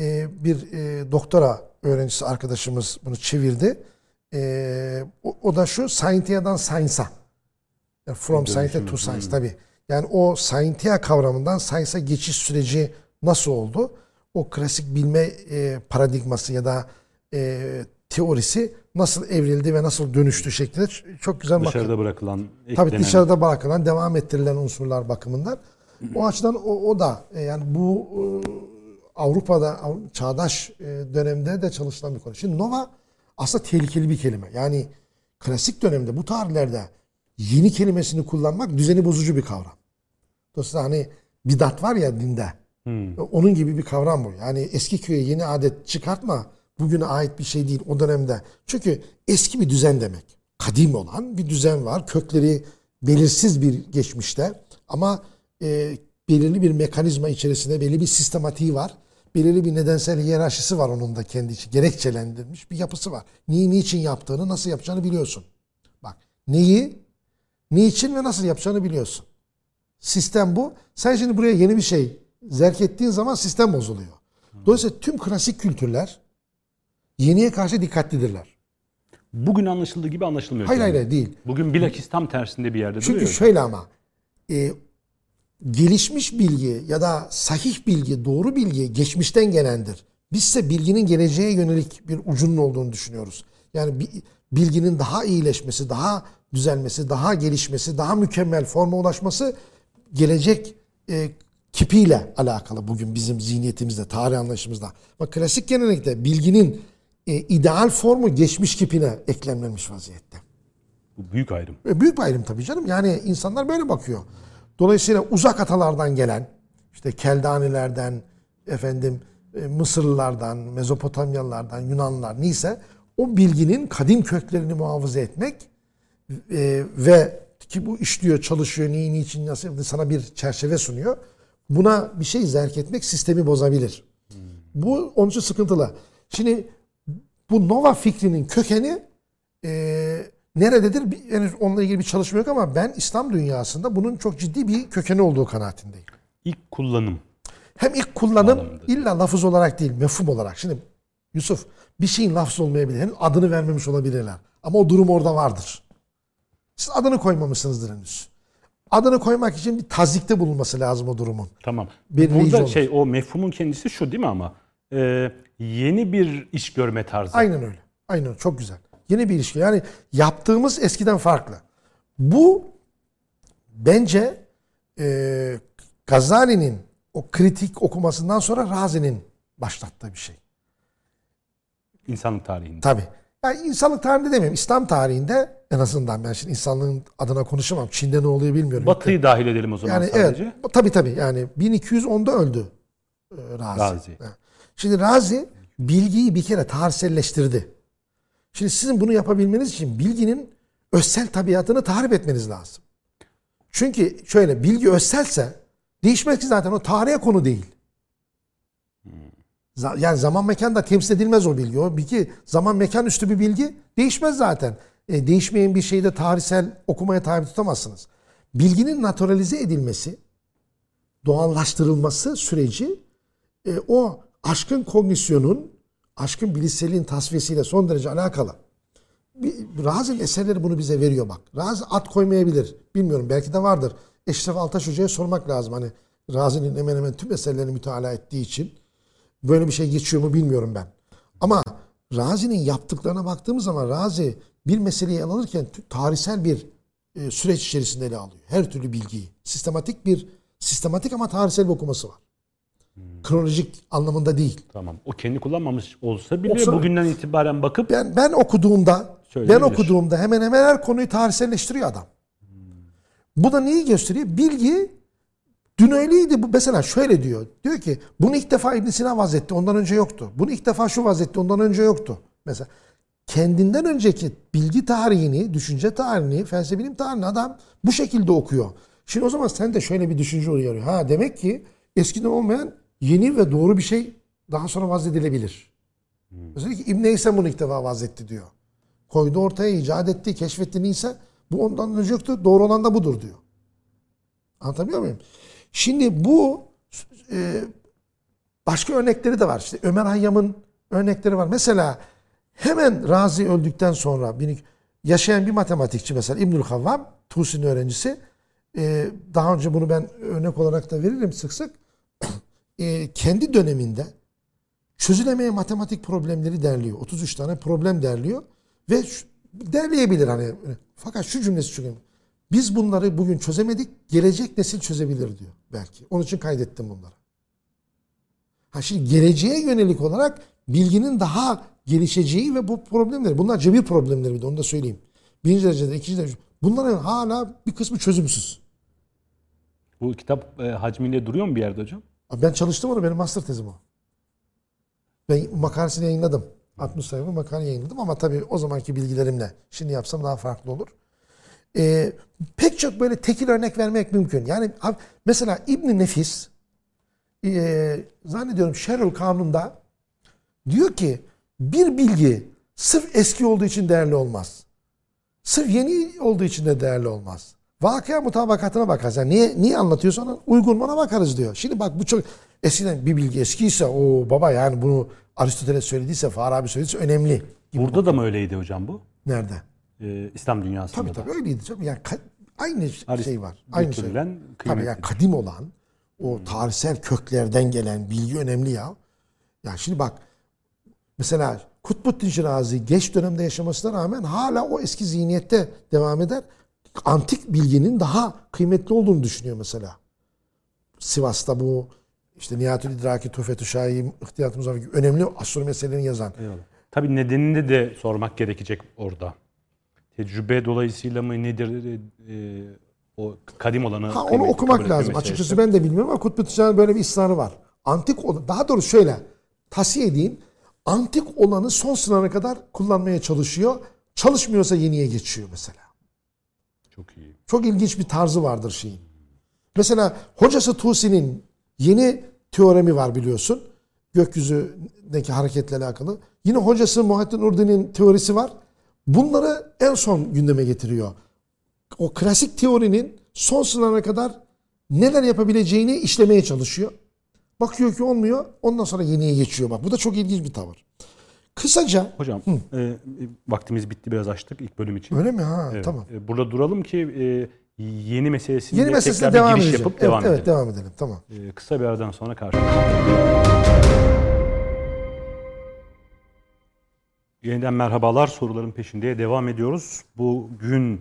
E, bir e, doktora öğrencisi arkadaşımız bunu çevirdi. E, o, o da şu Scientia'dan Science'a. Yani from science to science tabii. Yani o scientia kavramından science'a geçiş süreci nasıl oldu? O klasik bilme e, paradigması ya da e, teorisi nasıl evrildi ve nasıl dönüştü şeklinde çok güzel bakın. Dışarıda bırakılan, Tabii eklenen. dışarıda bırakılan, devam ettirilen unsurlar bakımından. O açıdan o, o da e, yani bu e, Avrupa'da Av- çağdaş e, dönemde de çalışılan bir konu. Şimdi Nova aslında tehlikeli bir kelime. Yani klasik dönemde bu tarihlerde yeni kelimesini kullanmak düzeni bozucu bir kavram. Dolayısıyla hani bidat var ya dinde. Onun gibi bir kavram bu. Yani eski köye yeni adet çıkartma bugüne ait bir şey değil o dönemde. Çünkü eski bir düzen demek. Kadim olan bir düzen var. Kökleri belirsiz bir geçmişte ama e, belirli bir mekanizma içerisinde belirli bir sistematiği var. Belirli bir nedensel hiyerarşisi var onun da kendi içi. Gerekçelendirilmiş bir yapısı var. Neyi niçin yaptığını, nasıl yapacağını biliyorsun. Bak neyi, niçin ve nasıl yapacağını biliyorsun. Sistem bu. Sen şimdi buraya yeni bir şey zerk ettiğin zaman sistem bozuluyor. Dolayısıyla tüm klasik kültürler yeniye karşı dikkatlidirler. Bugün anlaşıldığı gibi anlaşılmıyor. Hayır tabii. hayır değil. Bugün bilakis tam tersinde bir yerde Çünkü duruyor. şöyle ama e, gelişmiş bilgi ya da sahih bilgi, doğru bilgi geçmişten gelendir. Bizse bilginin geleceğe yönelik bir ucunun olduğunu düşünüyoruz. Yani bi- bilginin daha iyileşmesi, daha düzelmesi, daha gelişmesi, daha mükemmel forma ulaşması gelecek e, kipiyle alakalı bugün bizim zihniyetimizde, tarih anlayışımızda. Bak klasik gelenekte bilginin e, ideal formu geçmiş kipine eklemlenmiş vaziyette. Bu büyük ayrım. E, Büyük ayrım tabii canım. Yani insanlar böyle bakıyor. Dolayısıyla uzak atalardan gelen, işte Keldanilerden, efendim e, Mısırlılardan, Mezopotamyalılardan, Yunanlılar neyse o bilginin kadim köklerini muhafaza etmek e, ve ki bu işliyor, çalışıyor, neyi, niçin, nasıl sana bir çerçeve sunuyor. Buna bir şey zerk etmek sistemi bozabilir. Bu onun için sıkıntılı. Şimdi bu Nova fikrinin kökeni e, nerededir? Henüz onunla ilgili bir çalışma yok ama ben İslam dünyasında bunun çok ciddi bir kökeni olduğu kanaatindeyim. İlk kullanım. Hem ilk kullanım Anlamında. illa lafız olarak değil, mefhum olarak. Şimdi Yusuf bir şeyin lafzı olmayabilir. Henüz adını vermemiş olabilirler. Ama o durum orada vardır. Siz adını koymamışsınızdır henüz. Adını koymak için bir tazikte bulunması lazım o durumun. Tamam. Belirleyici Burada olur. şey o mefhumun kendisi şu değil mi ama? Ee, yeni bir iş görme tarzı. Aynen öyle. Aynen. Çok güzel. Yeni bir ilişki. Yani yaptığımız eskiden farklı. Bu bence e, Gazali'nin o kritik okumasından sonra Razi'nin başlattığı bir şey. İnsanlık tarihinde. Tabii. Yani insanlık tarihinde demeyeyim. İslam tarihinde en azından ben şimdi insanlığın adına konuşamam. Çin'de ne oluyor bilmiyorum. Batı'yı dahil edelim o zaman yani sadece. evet. Tabii tabii. Yani 1210'da öldü e, Razi. Razi. Şimdi Razi bilgiyi bir kere tarihselleştirdi. Şimdi sizin bunu yapabilmeniz için bilginin özsel tabiatını tahrip etmeniz lazım. Çünkü şöyle bilgi özselse değişmez ki zaten o tarihe konu değil. Yani zaman mekan da temsil edilmez o bilgi. O bilgi zaman mekan üstü bir bilgi değişmez zaten. E, değişmeyen bir şeyi de tarihsel okumaya tabi tutamazsınız. Bilginin naturalize edilmesi, doğallaştırılması süreci e, o aşkın kognisyonun, aşkın bilişselliğin tasfiyesiyle son derece alakalı. Bir, Razi'nin eserleri bunu bize veriyor bak. Razi at koymayabilir. Bilmiyorum belki de vardır. Eşref Altaş Hoca'ya sormak lazım. Hani Razi'nin hemen hemen tüm eserlerini mütalaa ettiği için. Böyle bir şey geçiyor mu bilmiyorum ben. Ama Razi'nin yaptıklarına baktığımız zaman Razi bir meseleyi ele alırken tarihsel bir e, süreç içerisinde ele alıyor. Her türlü bilgiyi. Sistematik bir, sistematik ama tarihsel bir okuması var. Kronolojik anlamında değil. Tamam. O kendi kullanmamış olsa bile Olsa- bugünden itibaren bakıp Ben ben okuduğumda ben okuduğumda hemen hemen her konuyu tarihselleştiriyor adam. Bu da neyi gösteriyor? Bilgi dün öyleydi. Bu mesela şöyle diyor. Diyor ki bunu ilk defa İbn Sina vazetti. Ondan önce yoktu. Bunu ilk defa şu vazetti. Ondan önce yoktu. Mesela kendinden önceki bilgi tarihini, düşünce tarihini, felsefe bilim tarihini adam bu şekilde okuyor. Şimdi o zaman sen de şöyle bir düşünce uyarıyor. Ha demek ki eskiden olmayan yeni ve doğru bir şey daha sonra vazedilebilir. Özellikle İbn Heysem bunu ilk defa vazetti diyor. Koydu ortaya, icat etti, keşfetti neyse bu ondan önce yoktu. Doğru olan da budur diyor. Anlatabiliyor muyum? Şimdi bu e, başka örnekleri de var. İşte Ömer Hayyam'ın örnekleri var. Mesela hemen Razi öldükten sonra bir- yaşayan bir matematikçi mesela İbnül Havvam, Tusi'nin öğrencisi. e, daha önce bunu ben örnek olarak da veririm sık sık. E, kendi döneminde çözülemeyen matematik problemleri derliyor. 33 tane problem derliyor ve derleyebilir hani. Fakat şu cümlesi çok önemli. Biz bunları bugün çözemedik, gelecek nesil çözebilir diyor belki. Onun için kaydettim bunları. Ha şimdi geleceğe yönelik olarak bilginin daha gelişeceği ve bu problemleri, bunlar cebir problemleri bir de onu da söyleyeyim. Birinci derecede, ikinci derecede. Bunların hala bir kısmı çözümsüz. bu kitap e, hacmiyle duruyor mu bir yerde hocam? Ben çalıştım onu, benim master tezim o. Ben makalesini yayınladım. 60 sayfa makale yayınladım ama tabii o zamanki bilgilerimle. Şimdi yapsam daha farklı olur. Ee, pek çok böyle tekil örnek vermek mümkün. Yani mesela İbn Nefis e, zannediyorum Şerül Kanun'da diyor ki bir bilgi sırf eski olduğu için değerli olmaz. Sırf yeni olduğu için de değerli olmaz. Vakıa mutabakatına bakarız. Yani niye, niye anlatıyorsa ona uygun ona bakarız diyor. Şimdi bak bu çok eskiden bir bilgi eskiyse o baba yani bunu Aristoteles söylediyse Farabi söylediyse önemli. Gibi. Burada da mı öyleydi hocam bu? Nerede? Ee, İslam dünyasında Tabii da. tabii öyleydi canım. Yani aynı şey var. Arist- Aynı şey. Tabii yani kadim olan o tarihsel köklerden gelen bilgi önemli ya. Ya şimdi bak mesela Kutbuddin Şirazi geç dönemde yaşamasına rağmen hala o eski zihniyette devam eder. Antik bilginin daha kıymetli olduğunu düşünüyor mesela. Sivas'ta bu işte Nihatül İdraki, Tufetü Şahi, İhtiyat Muzaffer gibi önemli astronomi meselelerini yazan. Eyvallah. Tabii nedenini de sormak gerekecek orada. Tecrübe dolayısıyla mı nedir e, o kadim olanı Ha, onu okumak lazım. Açıkçası ben de bilmiyorum ama Kutbu Tüccar'ın böyle bir ısrarı var. Antik olan, daha doğrusu şöyle tavsiye edeyim. Antik olanı son sınavına kadar kullanmaya çalışıyor. Çalışmıyorsa yeniye geçiyor mesela. Çok iyi. Çok ilginç bir tarzı vardır şeyin. Mesela hocası Tusi'nin yeni teoremi var biliyorsun. Gökyüzündeki hareketle alakalı. Yine hocası Muhattin Urdi'nin teorisi var. Bunları en son gündeme getiriyor. O klasik teorinin son sınavına kadar neler yapabileceğini işlemeye çalışıyor. Bakıyor ki olmuyor. Ondan sonra yeniye geçiyor. Bak bu da çok ilginç bir tavır. Kısaca Hocam e, vaktimiz bitti biraz açtık ilk bölüm için. öyle mi ha Evet. tamam. E, Burada duralım ki e, yeni meselesinde Yeni meselesine tekrar devam bir giriş edeceğim. yapıp evet, devam evet, edelim. devam edelim. Tamam. E, kısa bir aradan sonra karşınızda. Yeniden merhabalar. Soruların peşinde devam ediyoruz. Bugün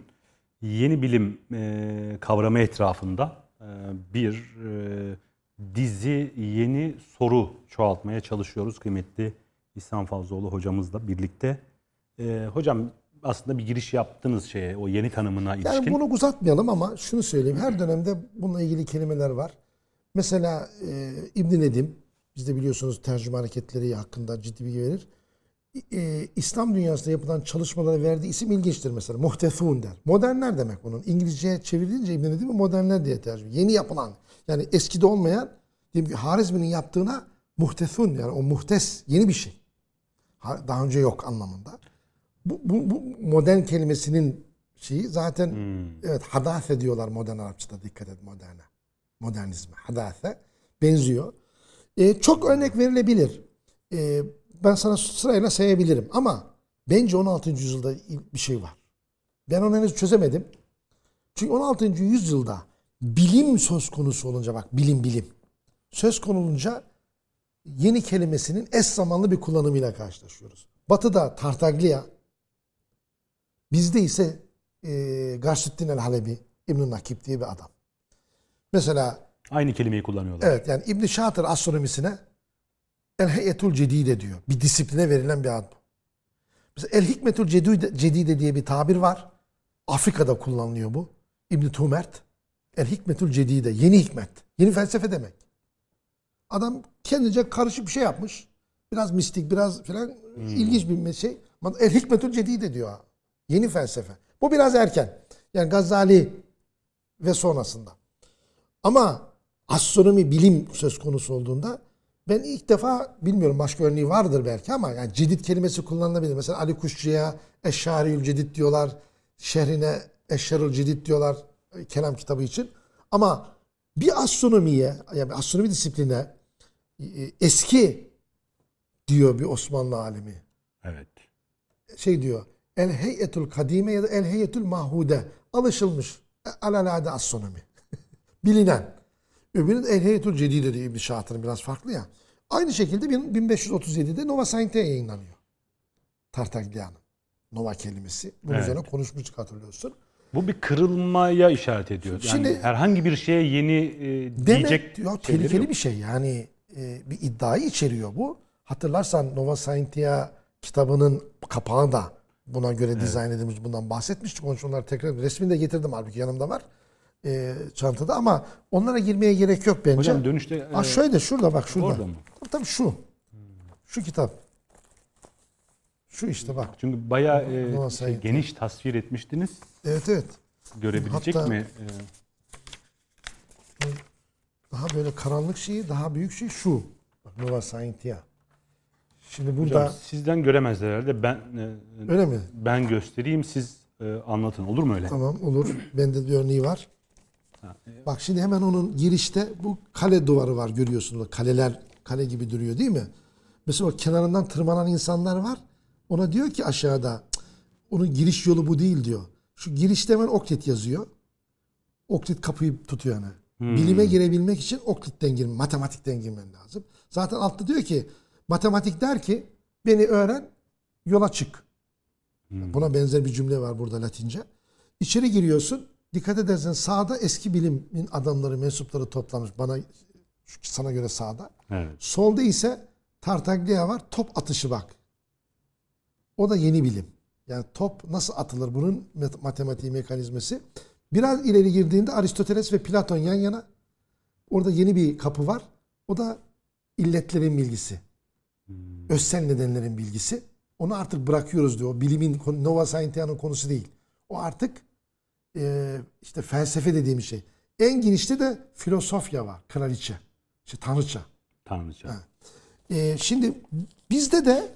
yeni bilim e, kavramı etrafında e, bir e, dizi yeni soru çoğaltmaya çalışıyoruz kıymetli İhsan Fazlıoğlu hocamızla birlikte. E, hocam aslında bir giriş yaptınız şeye, o yeni tanımına ilişkin. Yani bunu uzatmayalım ama şunu söyleyeyim. Her dönemde bununla ilgili kelimeler var. Mesela e, İbn Nedim, biz de biliyorsunuz tercüme hareketleri hakkında ciddi bilgi verir. E, İslam dünyasında yapılan çalışmalara verdiği isim ilginçtir mesela. Muhtethun der. Modernler demek bunun. İngilizceye çevrilince İbn Nedim'i modernler diye tercüme. Yeni yapılan. Yani eskide olmayan diyelim ki Harizmi'nin yaptığına muhtethun yani o muhtes yeni bir şey. Ha- Daha önce yok anlamında. Bu, bu, bu modern kelimesinin şeyi zaten evet hadase diyorlar modern Arapçada dikkat et moderne. Modernizme. Hadase benziyor. Ee, çok örnek verilebilir. Ee, ben sana sırayla sayabilirim ama bence 16. yüzyılda bir şey var. Ben onu henüz çözemedim. Çünkü 16. yüzyılda bilim söz konusu olunca bak bilim bilim söz konulunca yeni kelimesinin eş zamanlı bir kullanımıyla karşılaşıyoruz. Batı'da Tartaglia, bizde ise e, Gaşettin el Halebi, İbn Nakib diye bir adam. Mesela Aynı kelimeyi kullanıyorlar. evet yani İbn Şatır astronomisine El Heyetul Cedide diyor. Bir disipline verilen bir ad bu. Mesela El Hikmetul Cedide, Cedide diye bir tabir var. Afrika'da kullanılıyor bu. İbn Tumert El Hikmetul Cedide. Yeni hikmet. Yeni felsefe demek. Adam kendince karışık bir şey yapmış. Biraz mistik, biraz falan ilginç bir şey. El Hikmetul Cedide diyor. Yeni felsefe. Bu biraz erken. Yani Gazali ve sonrasında. Ama astronomi bilim söz konusu olduğunda ben ilk defa bilmiyorum başka örneği vardır belki ama yani cedid kelimesi kullanılabilir. Mesela Ali Kuşçu'ya Eşşariül Cedid diyorlar. Şehrine Eşşarül Cedid diyorlar e, kelam kitabı için. Ama bir astronomiye yani astronomi disipline eski diyor bir Osmanlı alimi. Evet. Şey diyor. El heyetul kadime ya da el heyetul mahude. Alışılmış. E, Alalade astronomi. [laughs] Bilinen. Öbürü de El Heyetul Cedide diyor İbn Şahatır'ın biraz farklı ya. Aynı şekilde bin- 1537'de Nova Scientia yayınlanıyor. Tartaglia'nın. Nova kelimesi. Bunun Evet. üzerine konuşmuştuk hatırlıyorsun. Bu bir kırılmaya işaret ediyor. Yani Şimdi- herhangi bir şeye yeni e, Demek diyecek şeyleri tehlikeli yok. bir şey. Yani e, bir iddiayı içeriyor bu. Hatırlarsan Nova Scientia kitabının kapağı da buna göre dizayn edilmiş. Bundan bahsetmiştik. Onun için onları tekrar resmini de getirdim halbuki yanımda var. E, çantada ama onlara girmeye gerek yok bence. Hocam dönüşte e, Ha şöyle şurada bak şurada. orada mı? Tabii, tabii şu. Şu kitap. Şu işte bak. çünkü bayağı e, şey, geniş tasvir etmiştiniz. Evet evet. Görebilecek Hatta- mi? E, Daha böyle karanlık şeyi, daha büyük şey şu. Bak Nova Scientia. Şimdi burada hocam, sizden göremezler herhalde. Ben e, öyle mi? ben göstereyim siz e, anlatın. Olur mu öyle? Tamam olur. Bende bir örneği var. Bak şimdi hemen onun girişte bu kale duvarı var görüyorsunuz. Kaleler kale gibi duruyor değil mi? Mesela o kenarından tırmanan insanlar var. Ona diyor ki aşağıda "Cık, onun giriş yolu bu değil diyor. Şu girişte hemen Oktit yazıyor. Oktit kapıyı tutuyor yani. Bilime girebilmek için Oklit'ten girmen, matematikten girmen lazım. Zaten altta diyor ki matematik der ki beni öğren yola çık. Buna benzer bir cümle var burada Latince. İçeri giriyorsun. Dikkat edersen sağda eski bilimin adamları, mensupları toplamış. Bana sana göre sağda. Evet. Solda ise Tartaglia var. Top atışı bak. O da yeni bilim. Yani top nasıl atılır bunun mat- matematiği mekanizması. Biraz ileri girdiğinde Aristoteles ve Platon yan yana. Orada yeni bir kapı var. O da illetlerin bilgisi. Özsel nedenlerin bilgisi. Onu artık bırakıyoruz diyor. O bilimin, Nova Scientia'nın konusu değil. O artık e, işte felsefe dediğimiz şey. En genişte de filosofya var. Kraliçe. İşte tanrıça. Tanrıça. Ee, şimdi bizde de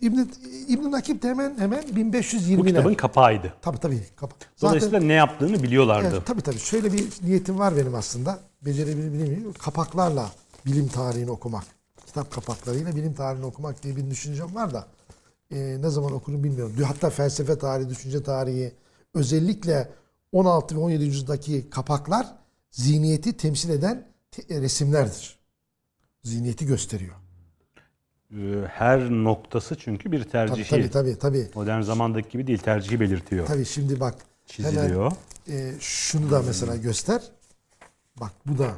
İbn İbn Nakib de hemen hemen 1520'ler. Bu kitabın kapağıydı. Tabii tabii. Kapa. Zaten Dolayısıyla ne yaptığını biliyorlardı. evet, tabii tabii. Şöyle bir niyetim var benim aslında. Becerebilir bilmiyorum. Kapaklarla bilim tarihini okumak. kitap kapaklarıyla bilim tarihini okumak diye bir düşüncem var da e, ne zaman okurum bilmiyorum. Hatta felsefe tarihi, düşünce tarihi özellikle 16 ve 17. yüzyıldaki kapaklar zihniyeti temsil eden resimlerdir. Zihniyeti gösteriyor. Ee, Her noktası çünkü bir Tabii tercihi. tabii tabii. tabii. Modern zamandaki gibi değil tercihi belirtiyor. Tabii şimdi bak hemen Çiziliyor. e, şunu da mesela göster. Bak bu da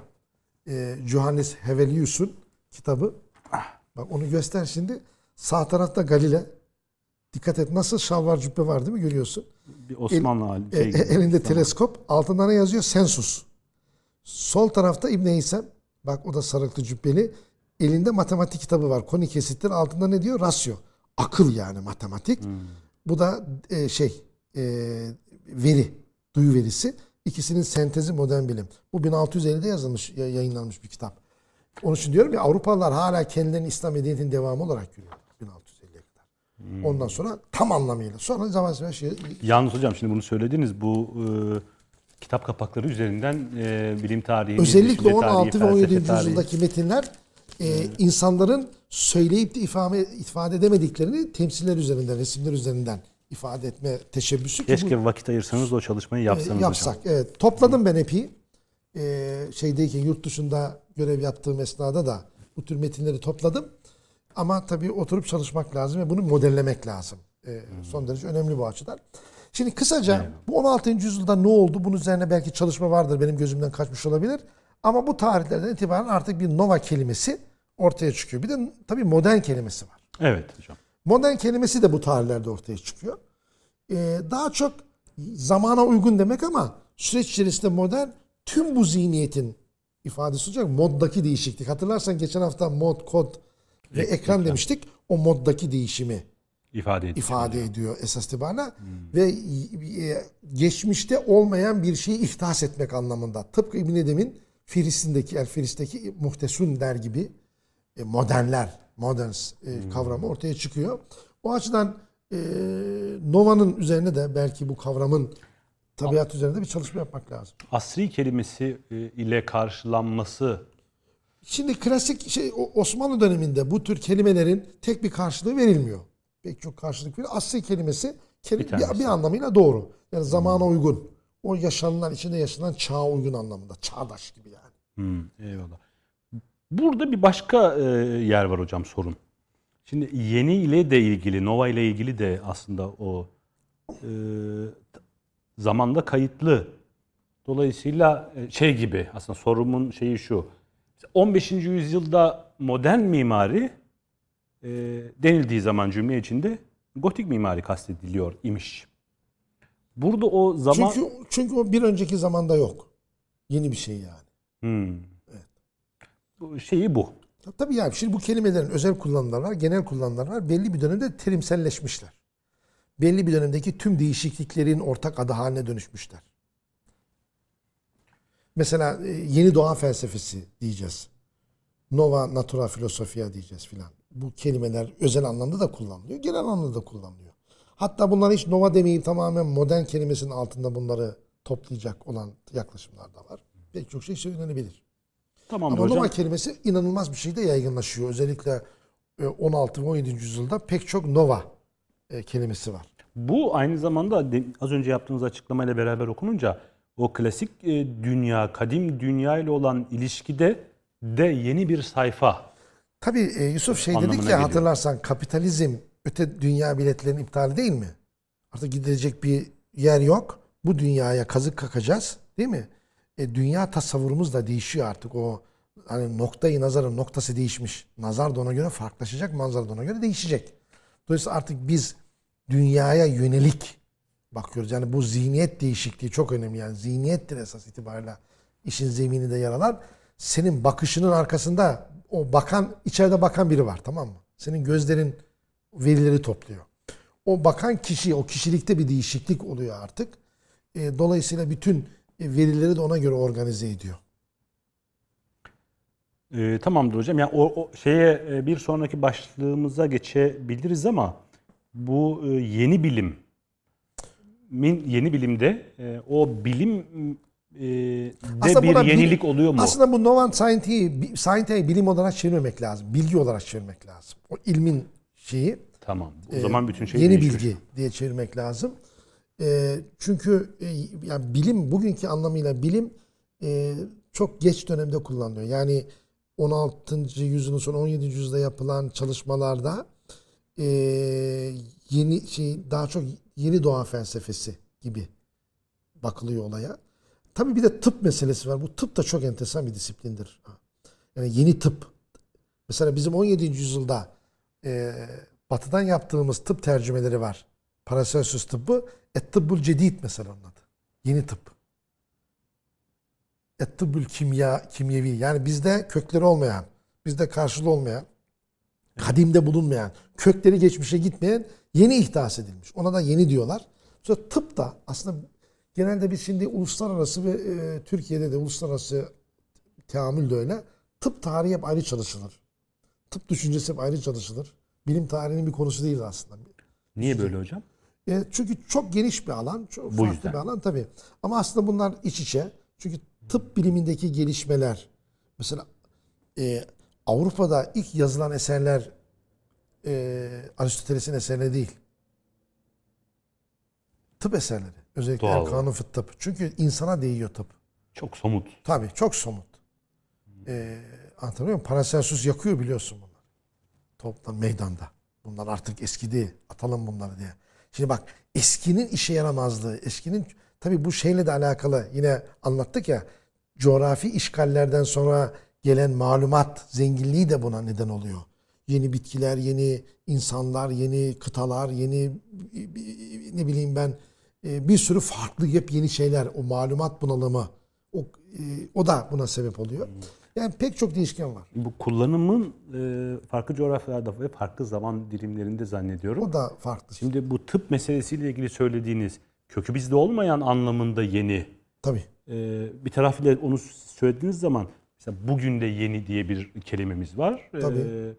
e, Johannes Hevelius'un kitabı. Bak onu göster şimdi. Sağ tarafta Galile. Dikkat et nasıl şalvar cübbe var değil mi görüyorsun? Bir Osmanlı hali. E, şey e, gibi. elinde teleskop. Altında ne yazıyor? Sensus. Sol tarafta İbn Heysem. Bak o da sarıklı cübbeli. Elinde matematik kitabı var. Koni kesittir. Altında ne diyor? Rasyo. Akıl yani matematik. Bu da e, şey e, veri. Duyu verisi. İkisinin sentezi modern bilim. Bu 1650'de yazılmış, ya- yayınlanmış bir kitap. Onun için diyorum ya Avrupalılar hala kendilerini İslam medeniyetinin devamı olarak görüyor. 1650'ye kadar. Ondan sonra tam anlamıyla. Sonra zaman zaman şey, Yalnız hocam şimdi bunu söylediniz. Bu e, kitap kapakları üzerinden e, bilim tarihi, Özellikle düşünce 16 ve tarihi, 17. felsefe tarihi- yüzyıldaki metinler e, insanların söyleyip de ifade, ifade edemediklerini temsiller üzerinden, resimler üzerinden ifade etme teşebbüsü ki bu Keşke vakit ayırsanız da o çalışmayı yapsanız e, yapsak. hocam. Evet. Topladım ben epey. E, şeydeyken yurt dışında görev yaptığım esnada da bu tür metinleri topladım. Ama tabii oturup çalışmak lazım ve bunu modellemek lazım. E, Son derece önemli bu açıdan. Şimdi kısaca bu 16. yüzyılda ne oldu? Bunun üzerine belki çalışma vardır. Benim gözümden kaçmış olabilir. Ama bu tarihlerden itibaren artık bir nova kelimesi ortaya çıkıyor. Bir de tabii modern kelimesi var. Evet hocam. Modern kelimesi de bu tarihlerde ortaya çıkıyor. Ee, daha çok zamana uygun demek ama süreç içerisinde modern tüm bu zihniyetin ifadesi olacak. Moddaki değişiklik. Hatırlarsan geçen hafta mod, kod ve ekran demiştik. O moddaki değişimi ifade ediyor. ifade ediyor esas itibariyle. Ve e, geçmişte olmayan bir şeyi ihdas etmek anlamında. Tıpkı İbn Edem'in Filistin'deki, El Filis'teki Muhtesun der gibi e, modernler, moderns e, kavramı ortaya çıkıyor. O açıdan e, Nova'nın üzerine de belki bu kavramın tabiat üzerinde bir çalışma yapmak lazım. Asri kelimesi ile karşılanması Şimdi klasik şey Osmanlı döneminde bu tür kelimelerin tek bir karşılığı verilmiyor. Pek çok karşılık veriyor. Asli kelimesi kelim- Bir bir, bir anlamıyla doğru. Yani zamana uygun. O yaşanılan, içinde yaşanan çağa uygun anlamında. Çağdaş gibi yani. Hmm, eyvallah. Burada bir başka e, yer var hocam sorun. Şimdi yeni ile de ilgili, Nova ile ilgili de aslında o e, zamanda kayıtlı. Dolayısıyla e, şey gibi aslında sorumun şeyi şu. 15. yüzyılda modern mimari e, denildiği zaman cümle içinde gotik mimari kastediliyor imiş. Burada o zaman... Çünkü çünkü o bir önceki zamanda yok. Yeni bir şey yani. Hmm. Şeyi bu. Tabii yani şimdi bu kelimelerin özel kullanımları var, genel kullanımları var. Belli bir dönemde terimselleşmişler. Belli bir dönemdeki tüm değişikliklerin ortak adı haline dönüşmüşler. Mesela e, yeni doğa felsefesi diyeceğiz. Nova natura filosofia diyeceğiz filan. Bu kelimeler özel anlamda da kullanılıyor, genel anlamda da kullanılıyor. Hatta bunlar hiç nova demeyip tamamen modern kelimesinin altında bunları toplayacak olan yaklaşımlar da var. Pek çok şey söylenebilir. Ama hocam. Nova kelimesi inanılmaz bir şekilde yaygınlaşıyor. Özellikle e, 16 ve 17. yüzyılda pek çok Nova e, kelimesi var. Bu aynı zamanda az önce yaptığınız açıklamayla beraber okununca o klasik e, dünya, kadim dünya ile olan ilişkide de yeni bir sayfa. Tabii e, Yusuf şey dedik ya geliyor. hatırlarsan kapitalizm öte dünya biletlerinin iptali değil mi? Artık gidilecek bir yer yok. Bu dünyaya kazık kakacağız değil mi? E, dünya tasavvurumuz da değişiyor artık. O hani noktayı nazarın noktası değişmiş. Nazar da ona göre farklılaşacak, manzara da ona göre değişecek. Dolayısıyla artık biz dünyaya yönelik bakıyoruz. Yani bu zihniyet değişikliği çok önemli. Yani zihniyettir esas itibariyle işin zemininde yer alan. Senin bakışının arkasında o bakan, içeride bakan biri var tamam mı? Senin gözlerin verileri topluyor. O bakan kişi, o kişilikte bir değişiklik oluyor artık. E, dolayısıyla bütün verileri de ona göre organize ediyor. E, tamamdır hocam. Yani o, o şeye e, bir sonraki başlığımıza geçebiliriz ama bu e, yeni bilim min yeni bilimde e, o bilim e, de Aslında bir buna bil- yenilik oluyor mu? Aslında bu Novan Scientific'i Scientific'i bilim olarak çevirmemek lazım. Bilgi olarak çevirmek lazım. O ilmin şeyi tamam. O zaman bütün şey yeni değişiyor. bilgi diye çevirmek lazım. E, çünkü e, yani bilim bugünkü anlamıyla bilim e, çok geç dönemde kullanılıyor. Yani 16. yüzyılın sonu 17. yüzyılda yapılan çalışmalarda e, yeni şey daha çok yeni doğa felsefesi gibi bakılıyor olaya. Tabii bir de tıp meselesi var. Bu tıp da çok enteresan bir disiplindir. Yani yeni tıp. Mesela bizim 17. yüzyılda e, batıdan yaptığımız tıp tercümeleri var. Paracelsus tıbbı. Et-tıbbul cedid mesela onun adı. Yeni tıp. Et-tıbbul kimya, kimyevi. Yani bizde kökleri olmayan, bizde karşılığı olmayan, kadimde bulunmayan, kökleri geçmişe gitmeyen yeni ihdas edilmiş. Ona da yeni diyorlar. Sonra tıp da aslında genelde biz şimdi uluslararası ve e, Türkiye'de de uluslararası teamül de öyle. Tıp tarihi hep ayrı çalışılır. Tıp düşüncesi hep ayrı çalışılır. Bilim tarihinin bir konusu değil aslında. Niye böyle hocam? E, çünkü çok geniş bir alan, çok Bu farklı yüzden. bir alan tabii. Ama aslında bunlar iç içe. Çünkü tıp bilimindeki gelişmeler, mesela e, Avrupa'da ilk yazılan eserler e, Aristoteles'in eserleri değil. Tıp eserleri. Özellikle Doğal Kanun Fıt Tıp. Çünkü insana değiyor tıp. Çok somut. Tabii çok somut. Ee, anlatabiliyor muyum? Paracelsus yakıyor biliyorsun bunları. Toplam meydanda. Bunlar artık eskidi. Atalım bunları diye. Şimdi bak eskinin işe yaramazlığı, eskinin tabii bu şeyle de alakalı yine anlattık ya coğrafi işgallerden sonra gelen malumat zenginliği de buna neden oluyor. Yeni bitkiler, yeni insanlar, yeni kıtalar, yeni ne bileyim ben e, bir sürü farklı yepyeni şeyler, o malumat bunalımı o, e, o da buna sebep oluyor. Yani pek çok değişken var. Bu kullanımın e, farklı coğrafyalarda ve farklı zaman dilimlerinde zannediyorum. O da farklı. Şimdi bu tıp meselesiyle ilgili söylediğiniz kökü bizde olmayan anlamında yeni. Tabii. e, bir tarafıyla onu söylediğiniz zaman mesela bugün de yeni diye bir kelimemiz var. E, Tabii.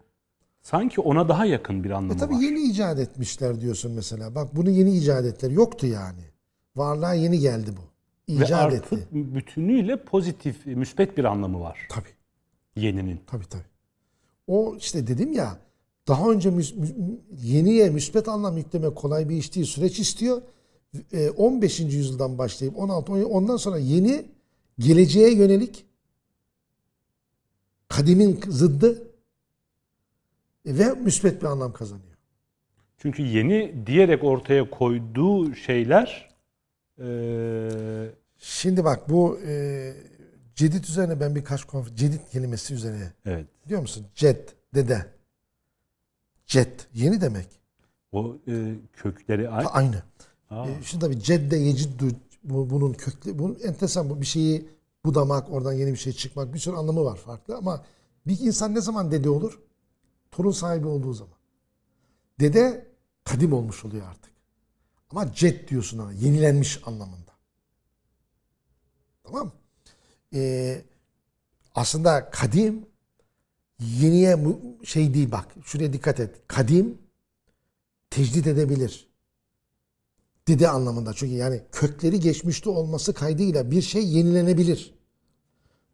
sanki ona daha yakın bir E anlamı tabii var. yeni icat etmişler diyorsun mesela. Bak bunu yeni icat ettiler. Yoktu yani. Varlığa yeni geldi bu. Ve İcat artık etti. bütünüyle pozitif, müspet bir anlamı var Tabii. yeninin. Tabii tabii. O işte dedim ya daha önce müs- mü- yeniye müspet anlam yüklemek kolay bir iş değil. Süreç istiyor. E, 15. yüzyıldan başlayıp 16 17, ondan sonra yeni geleceğe yönelik kadimin zıddı ve müspet bir anlam kazanıyor. Çünkü yeni diyerek ortaya koyduğu şeyler e, Şimdi bak bu e, cedid üzerine ben birkaç konfer cedid kelimesi üzerine evet biliyor musun? Ced, dede. Ced, yeni demek. o e, kökleri Aynı. Aa. E, şimdi tabii cedde yeciddu bu, bunun kökli bunun enteresan bu bir şeyi budamak oradan yeni bir şey çıkmak bir sürü anlamı var farklı ama bir insan ne zaman dede olur? Torun sahibi olduğu zaman. Dede kadim olmuş oluyor artık. Ama ced diyorsun ona yenilenmiş anlamında. Tamam? Ee, aslında kadim yeniye şey değil bak şuraya dikkat et. Kadim tecdit edebilir. Dede anlamında. Çünkü yani kökleri geçmişte olması kaydıyla bir şey yenilenebilir.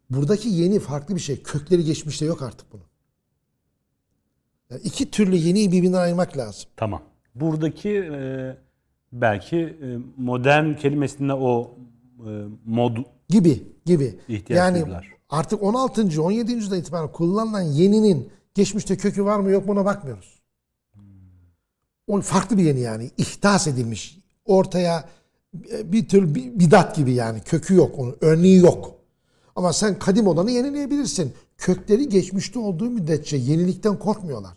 Buradaki yeni farklı bir şey. Kökleri geçmişte yok artık bunun. Yani iki türlü yeniyi birbirinden ayırmak lazım. Tamam. Buradaki e, belki e, modern kelimesinde o e, mod Gibi gibi. Yani duydular. artık 16. 17. yüzyılda itibaren kullanılan yeninin geçmişte kökü var mı yok mu ona bakmıyoruz. O farklı bir yeni yani. ihdas edilmiş. Ortaya e, bir tür bi- bidat gibi yani. Kökü yok onun. Örneği yok. Ama sen kadim olanı yenileyebilirsin. Kökleri geçmişte olduğu müddetçe yenilikten korkmuyorlar.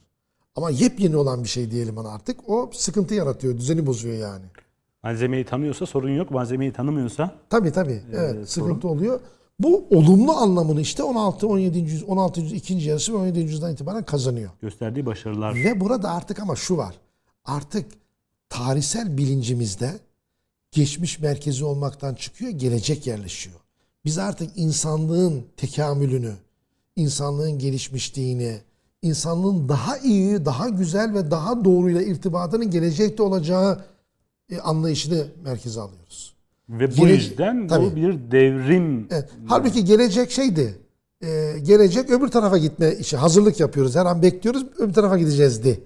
Ama yepyeni olan bir şey diyelim ona artık. O sıkıntı yaratıyor. Düzeni bozuyor yani. malzemeyi tanıyorsa sorun yok. Malzemeyi tanımıyorsa Tabii tabii. Evet, sıkıntı oluyor. Bu olumlu anlamını işte 16 17. yüz 16. yüzyıl ikinci yarısı ve 17. yüzyıldan itibaren kazanıyor. gösterdiği başarılar Ve burada artık ama şu var. Artık tarihsel bilincimizde geçmiş merkezi olmaktan çıkıyor, gelecek yerleşiyor. Biz artık insanlığın tekamülünü, insanlığın gelişmişliğini, insanlığın daha iyi, daha güzel ve daha doğruyla irtibatının gelecekte olacağı e, anlayışını merkeze alıyoruz. Ve bu Gele- yüzden bu Tabii. bir devrim. Evet. Halbuki gelecek şeydi. Ee, gelecek öbür tarafa gitme işi. Hazırlık yapıyoruz. Her an bekliyoruz. Öbür tarafa gideceğiz de.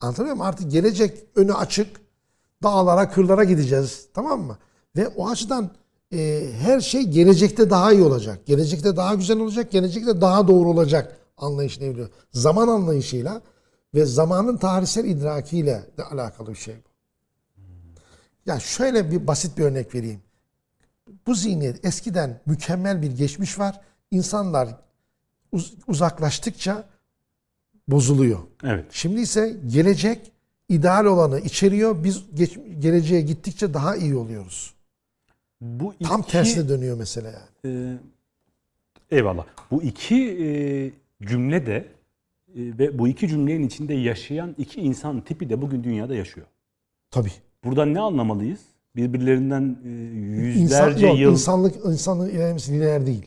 Anlatabiliyor muyum? Artık gelecek önü açık. Dağlara, kırlara gideceğiz. Tamam mı? Ve o açıdan e, her şey gelecekte daha iyi olacak. Gelecekte daha güzel olacak. Gelecekte daha doğru olacak anlayışını evliyor. Zaman anlayışıyla ve zamanın tarihsel idrakiyle de alakalı bir şey bu. Ya şöyle bir basit bir örnek vereyim. Bu zihniyet eskiden mükemmel bir geçmiş var. İnsanlar uz- uzaklaştıkça bozuluyor. Evet. Şimdi ise gelecek ideal olanı içeriyor. Biz geç- geleceğe gittikçe daha iyi oluyoruz. Bu Tam iki- tersine dönüyor mesele yani. Ee, eyvallah. Bu iki e, cümle de e, ve bu iki cümlenin içinde yaşayan iki insan tipi de bugün dünyada yaşıyor. Tabii. Buradan ne anlamalıyız? Birbirlerinden e, İnsan, yüzlerce yok, yıl insanlık insanlığın ilerlemesi lineer değil.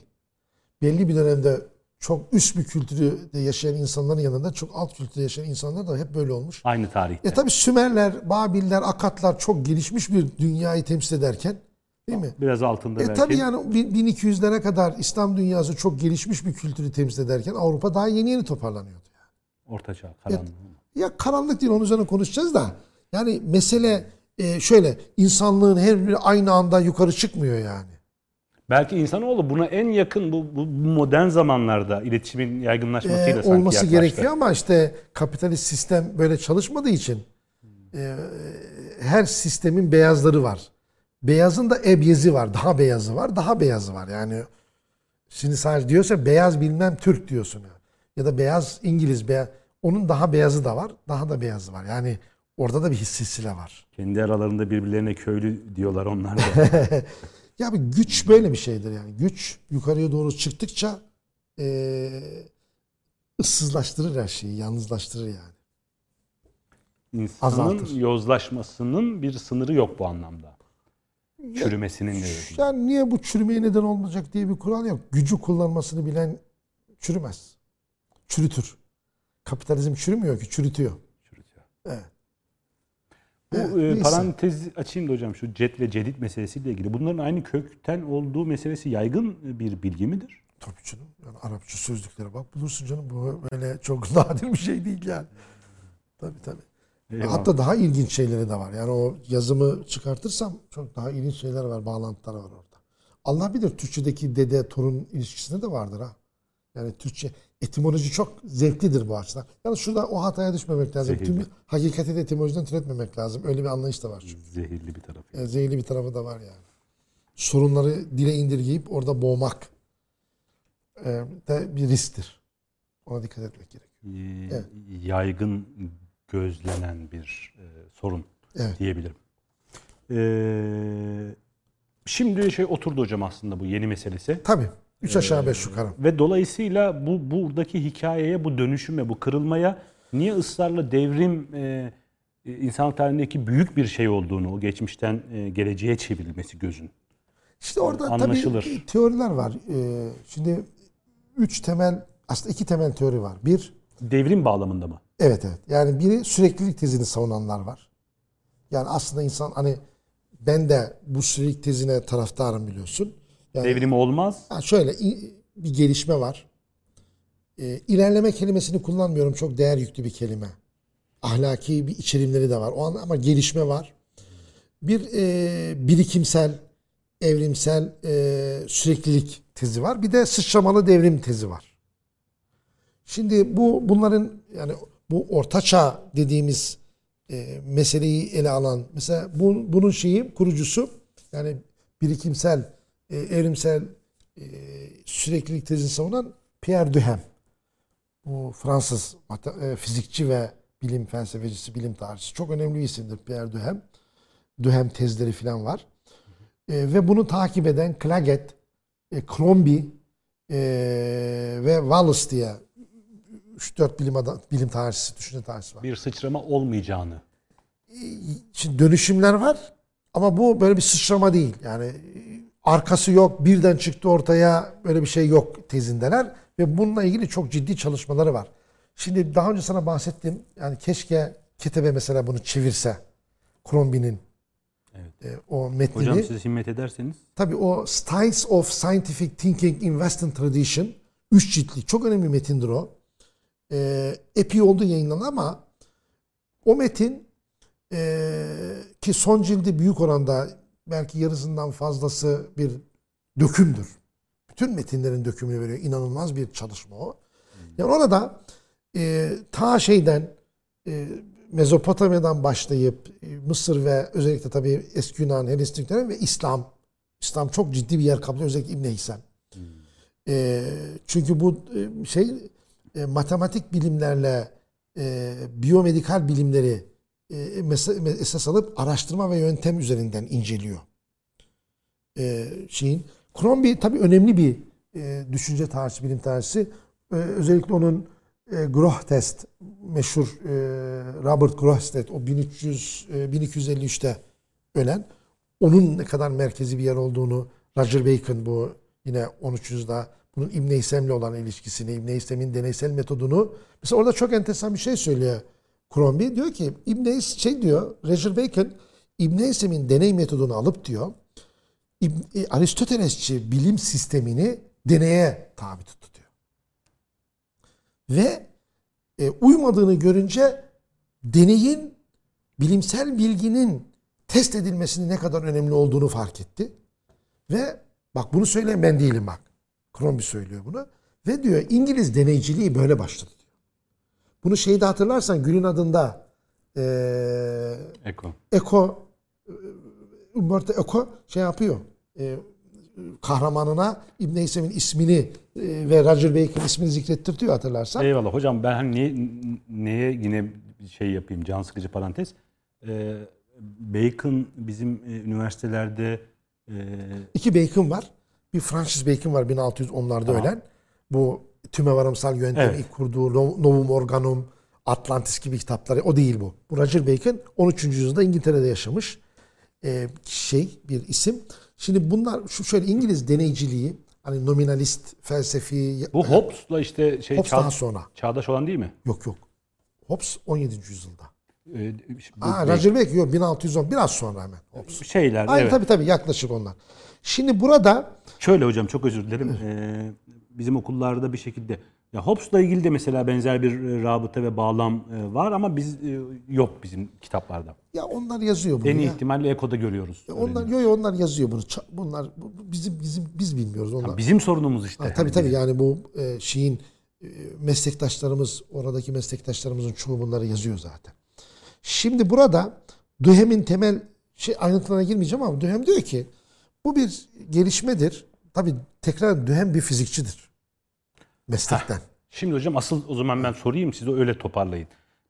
Belli bir dönemde çok üst bir kültürde yaşayan insanların yanında çok alt kültürde yaşayan insanlar da hep böyle olmuş. aynı tarihte. E tabi Sümerler, Babiller, Akatlar çok gelişmiş bir dünyayı temsil ederken değil mi? Biraz altında E belki. tabi yani bin- 1200'lere kadar İslam dünyası çok gelişmiş bir kültürü temsil ederken Avrupa daha yeni yeni toparlanıyordu. Orta çağ, karanlık. Ya karanlık değil onun üzerine konuşacağız da. Yani mesele e, şöyle insanlığın her biri aynı anda yukarı çıkmıyor yani. Belki insanoğlu buna en yakın bu, bu modern zamanlarda iletişimin yaygınlaşmasıyla E, sanki olması yaklaştı. gerekiyor ama işte kapitalist sistem böyle çalışmadığı için e, her sistemin beyazları var. Beyazın da ebyezi var. Daha beyazı var. Daha beyazı var. Yani şimdi sadece diyorsa beyaz bilmem Türk diyorsun. ya. Ya da beyaz İngiliz beyaz. Onun daha beyazı da var. Daha da beyazı var. Yani orada da bir hissesile var. Kendi aralarında birbirlerine köylü diyorlar onlar da. [laughs] Ya bir güç böyle bir şeydir yani. Güç yukarıya doğru çıktıkça eee ıssızlaştırır her şeyi. Yalnızlaştırır yani. İnsanın Azaltır. yozlaşmasının bir sınırı yok bu anlamda. Çürümesinin de yok. Yani niye bu çürümeye neden olmayacak diye bir kural yok. Gücü kullanmasını bilen çürümez. Çürütür. Kapitalizm çürümüyor ki çürütüyor. Çürütüyor. Evet. Bu Evet, e, parantez açayım da hocam şu cet ve cedid meselesiyle ilgili. Bunların aynı kökten olduğu meselesi yaygın bir bilgi midir? Tabii canım. Yani Arapça sözlüklere bak bulursun canım. Bu böyle çok [laughs] nadir bir şey değil yani. Tabii tabii. Eyvallah. Hatta daha ilginç şeyleri de var. Yani o yazımı çıkartırsam çok daha ilginç şeyler var, bağlantılar var orada. Allah bilir Türkçedeki dede torun ilişkisinde de vardır ha. Yani Türkçe etimoloji çok zevklidir bu açıdan. Yani şurada o hataya düşmemek lazım. Zehirli. Tüm hakikati de etimolojiden türetmemek lazım. Öyle bir anlayış da var çünkü. Zehirli bir tarafı. E, zehirli bir tarafı da var yani. Sorunları dile indirgeyip orada boğmak e, de bir risktir. Ona dikkat etmek gerekiyor. E, Evet. Yaygın gözlenen bir e, sorun Evet. diyebilirim. E, şimdi şey oturdu hocam aslında bu yeni meselesi. Tabii. Üç aşağı beş yukarı. Ve dolayısıyla bu buradaki hikayeye, bu dönüşüme, bu kırılmaya niye ısrarla devrim e, e, insanlık tarihindeki büyük bir şey olduğunu, o geçmişten e, geleceğe çevrilmesi gözün. İşte orada Anlaşılır. tabii teoriler var. Ee, şimdi üç temel, aslında iki temel teori var. Bir, Devrim bağlamında mı? Evet evet. Yani biri süreklilik tezini savunanlar var. Yani aslında insan hani ben de bu süreklilik tezine taraftarım biliyorsun. Yani, Devrim olmaz. Ha şöyle bir gelişme var. Ee, ilerleme kelimesini kullanmıyorum. Çok değer yüklü bir kelime. Ahlaki bir içerimleri de var. O an ama gelişme var. Bir e, birikimsel, evrimsel e, süreklilik tezi var. Bir de sıçramalı devrim tezi var. Şimdi bu bunların yani bu ortaçağ dediğimiz e, meseleyi ele alan mesela bu, bunun şeyi kurucusu yani birikimsel e, evrimsel e, süreklilik tezini savunan Pierre Duhem. Bu Fransız e, fizikçi ve bilim felsefecisi, bilim tarihçisi. Çok önemli bir isimdir Pierre Duhem. Duhem tezleri falan var. E, ve bunu takip eden Clagett, e, Crombie e, ve Wallace diye 3-4 bilim, adam, bilim tarihçisi, düşünce tarihçisi var. Bir sıçrama olmayacağını. Şimdi dönüşümler var ama bu böyle bir sıçrama değil. Yani e, arkası yok, birden çıktı ortaya böyle bir şey yok tezindeler ve bununla ilgili çok ciddi çalışmaları var. Şimdi daha önce sana bahsettim. Yani keşke Ketebe mesela bunu çevirse. Crombie'nin E, o metnini. Hocam siz himmet ederseniz. Tabii o Styles of Scientific Thinking in Western Tradition 3 ciltlik çok önemli bir metindir o. E, epey oldu yayınlanan ama o metin e, ki son cildi büyük oranda belki yarısından fazlası bir dökümdür. Bütün metinlerin dökümünü veriyor. İnanılmaz bir çalışma o. Yani orada e, ta şeyden e, Mezopotamya'dan başlayıp e, Mısır ve özellikle tabii eski Yunan, Helenistik dönem ve İslam. İslam çok ciddi bir yer kaplıyor. Özellikle İbn Hisam. E, çünkü bu e, şey e, matematik bilimlerle e, biyomedikal bilimleri e, esas alıp araştırma ve yöntem üzerinden inceliyor. E, şeyin Crombie tabii önemli bir e, düşünce tarihçi, bilim tarihçisi. E, özellikle onun e, Groh test meşhur e, Robert Groh test o 1300 e, 1253'te ölen onun ne kadar merkezi bir yer olduğunu Roger Bacon bu yine 13. bunun İbn Heysem'le olan ilişkisini, İbn Heysem'in deneysel metodunu mesela orada çok enteresan bir şey söylüyor Crombie. Diyor ki İbn Heys şey diyor Roger Bacon İbn Heysem'in deney metodunu alıp diyor e, Aristotelesçi bilim sistemini deneye tabi tuttu diyor. Ve e, uymadığını görünce deneyin bilimsel bilginin test edilmesinin ne kadar önemli olduğunu fark etti. Ve bak bunu söyleyen ben değilim bak. Crombie söylüyor bunu. Ve diyor İngiliz deneyciliği böyle başladı diyor. Bunu şeyde hatırlarsan Gül'ün adında eee Eko. Eko e, Umberto Eco şey yapıyor. E, kahramanına İbn Heysem'in ismini e, ve Roger Bacon ismini zikrettirtiyor hatırlarsan. Eyvallah hocam ben hani niye, neye yine şey yapayım can sıkıcı parantez. Ee, Bacon bizim e, üniversitelerde e, İki Bacon var. Bir Francis Bacon var 1610'larda Tamam. ölen. Bu tümevarımsal yöntemi Evet. ilk kurduğu No- Novum Organum, Atlantis gibi kitapları. O değil bu. Bu Roger Bacon 13. yüzyılda İngiltere'de yaşamış e, şey bir isim. Şimdi bunlar şu şöyle İngiliz deneyciliği hani nominalist felsefi bu Hobbes'la işte şey Hobbes çağ- daha sonra. çağdaş olan değil mi? Yok yok. Hobbes 17. yüzyılda. Ee, bu- Aa, Roger Bacon yok 1610 biraz sonra hemen. Hobbes. şeyler Aynen evet. tabii tabii yaklaşık onlar. Şimdi burada Şöyle hocam çok özür dilerim. Ee, bizim okullarda bir şekilde ya Hobbes'la ilgili de mesela benzer bir e, rabıta ve bağlam e, var ama biz e, yok bizim kitaplarda. ya onlar yazıyor bunu En iyi ya. ihtimalle Eko'da görüyoruz. Ya Onlar yo yo onlar yazıyor bunu. Bunlar bu- bu bizim bizim biz bilmiyoruz onlar. Bizim sorunumuz işte. Ha, tabii tabii yani bu şeyin meslektaşlarımız oradaki meslektaşlarımızın çoğu bunları yazıyor zaten. Şimdi burada Duhem'in temel şey ayrıntılarına girmeyeceğim ama Duhem diyor ki bu bir gelişmedir. Tabii tekrar Duhem bir fizikçidir. Meslekten. Şimdi hocam asıl o zaman ben sorayım size öyle toparlayın.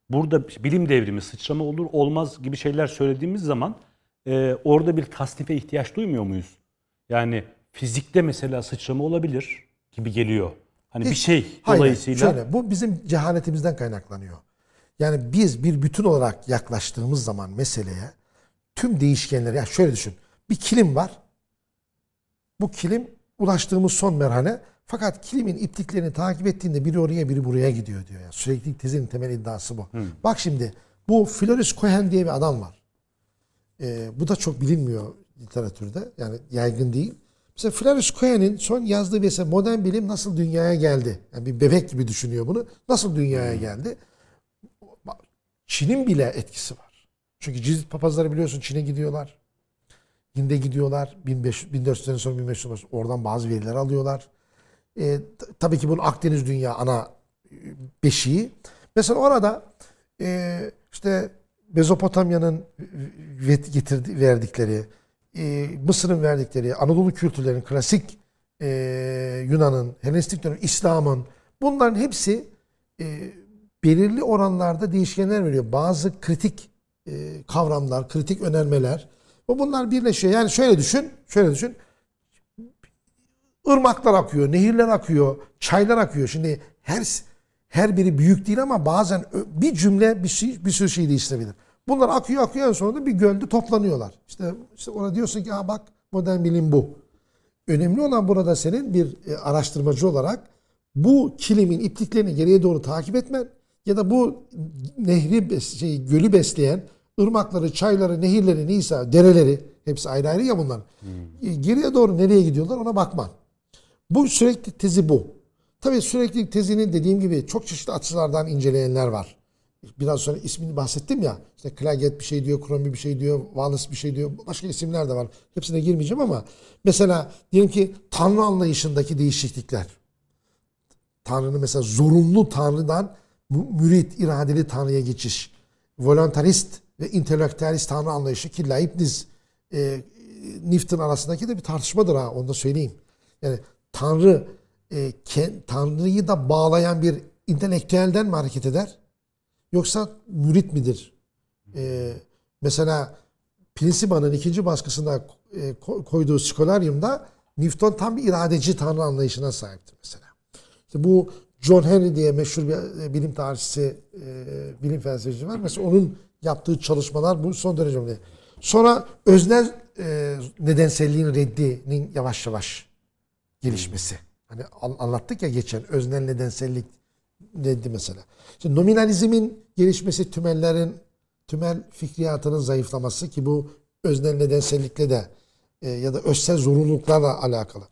Burada bilim devrimi sıçrama olur olmaz gibi şeyler söylediğimiz zaman e, orada bir tasnife ihtiyaç duymuyor muyuz? Yani fizikte mesela sıçrama olabilir gibi geliyor. Hani bir şey Hayır, dolayısıyla Şöyle, bu bizim cehaletimizden kaynaklanıyor. Yani biz bir bütün olarak yaklaştığımız zaman meseleye tüm değişkenleri, ya şöyle düşün. Bir kilim var. Bu kilim ulaştığımız son merhale. Fakat kilimin ipliklerini takip ettiğinde biri oraya biri buraya gidiyor diyor. Yani sürekli tezin temel iddiası bu. Bak şimdi bu Floris Cohen diye bir adam var. Ee, bu da çok bilinmiyor literatürde. Yani yaygın değil. Mesela Floris Cohen'in son yazdığı bir eser modern bilim nasıl dünyaya geldi. Yani bir bebek gibi düşünüyor bunu. Nasıl dünyaya geldi? Bak, Çin'in bile etkisi var. Çünkü cirit papazları biliyorsun Çin'e gidiyorlar. Hind'e gidiyorlar. 1500, 1400 sene sonra 1500 sene sonra oradan bazı veriler alıyorlar. E, tabii ki bunun Akdeniz dünya ana e, beşiği. Mesela orada e, işte Mezopotamya'nın getirdi, verdikleri, e, Mısır'ın verdikleri, Anadolu kültürlerinin, klasik e, Yunan'ın, Helenistik dönem, İslam'ın bunların hepsi e, belirli oranlarda değişkenler veriyor. Bazı kritik e, kavramlar, kritik önermeler bunlar birleşiyor. Yani şöyle düşün, şöyle düşün. Irmaklar akıyor, nehirler akıyor, çaylar akıyor. Şimdi her her biri büyük değil ama bazen bir cümle bir şey bir sürü şey değiştirebilir. Bunlar akıyor akıyor en sonunda bir gölde toplanıyorlar. İşte işte ona diyorsun ki ha bak modern bilim bu. Önemli olan burada senin bir e, araştırmacı olarak bu kilimin ipliklerini geriye doğru takip etmen ya da bu nehri şey gölü besleyen ırmakları, çayları, nehirleri, neyse dereleri hepsi ayrı ayrı ya bunlar. E, Geriye doğru nereye gidiyorlar ona bakman. Bu sürekli tezi bu. Tabii sürekli tezinin dediğim gibi çok çeşitli açılardan inceleyenler var. Biraz sonra ismini bahsettim ya. İşte Clagett bir şey diyor, Crombie bir şey diyor, Wallace bir şey diyor. Başka isimler de var. Hepsine girmeyeceğim ama mesela diyelim ki Tanrı anlayışındaki değişiklikler. Tanrı'nın mesela zorunlu Tanrı'dan mü- mürit, iradeli Tanrı'ya geçiş. Voluntarist ve entelektüelist Tanrı anlayışı ki Leibniz, e, Newton arasındaki de bir tartışmadır ha onu da söyleyeyim. Yani Tanrı e, Tanrı'yı da bağlayan bir entelektüelden mi hareket eder? Yoksa mürit midir? E, mesela Principa'nın ikinci baskısında e, ko- koyduğu Scholaryum'da Newton tam bir iradeci Tanrı anlayışına sahiptir mesela. İşte bu John Henry diye meşhur bir e, bilim tarihçisi, e, bilim felsefecisi var. Mesela onun yaptığı çalışmalar bu son derece önemli. Sonra öznel e, nedenselliğin reddinin yavaş yavaş gelişmesi. Hani an- anlattık ya geçen öznel nedensellik reddi mesela. Şimdi nominalizmin gelişmesi tümellerin tümel fikriyatının zayıflaması ki bu öznel nedensellikle de e, ya da özsel zorunluluklarla alakalı.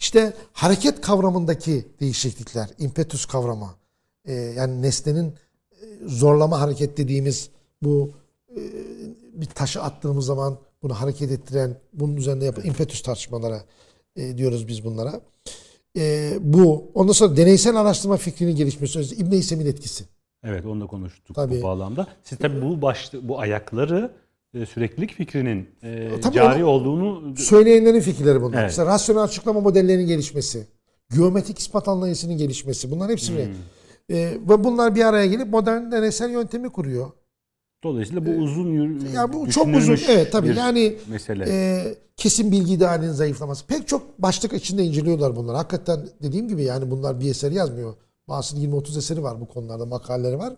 İşte hareket kavramındaki değişiklikler, impetus kavramı, e, yani nesnenin e, zorlama hareket dediğimiz bu e, bir taşı attığımız zaman bunu hareket ettiren, bunun üzerinde yapılan impetus tartışmalara e, diyoruz biz bunlara. E, bu. Ondan sonra deneysel araştırma fikrinin gelişmesi. İbn Heysem'in etkisi. Evet onu da konuştuk Tabii. bu bağlamda. Siz tabii bu başlı, bu ayakları e, süreklilik fikrinin e, Tabii cari olduğunu Söyleyenlerin fikirleri bunlar. Evet. Mesela rasyonel açıklama modellerinin gelişmesi, geometrik ispat anlayışının gelişmesi. Bunlar hepsi Hmm. E, ve bunlar bir araya gelip modern deneysel yöntemi kuruyor. Dolayısıyla bu uzun yürü, Ee, Ya bu çok uzun. Evet tabii. Yani mesele. e, kesin bilgi idealinin zayıflaması. Pek çok başlık içinde inceliyorlar bunlar. Hakikaten dediğim gibi yani bunlar bir eseri yazmıyor. Bazısının 20-30 eseri var bu konularda, makaleleri var.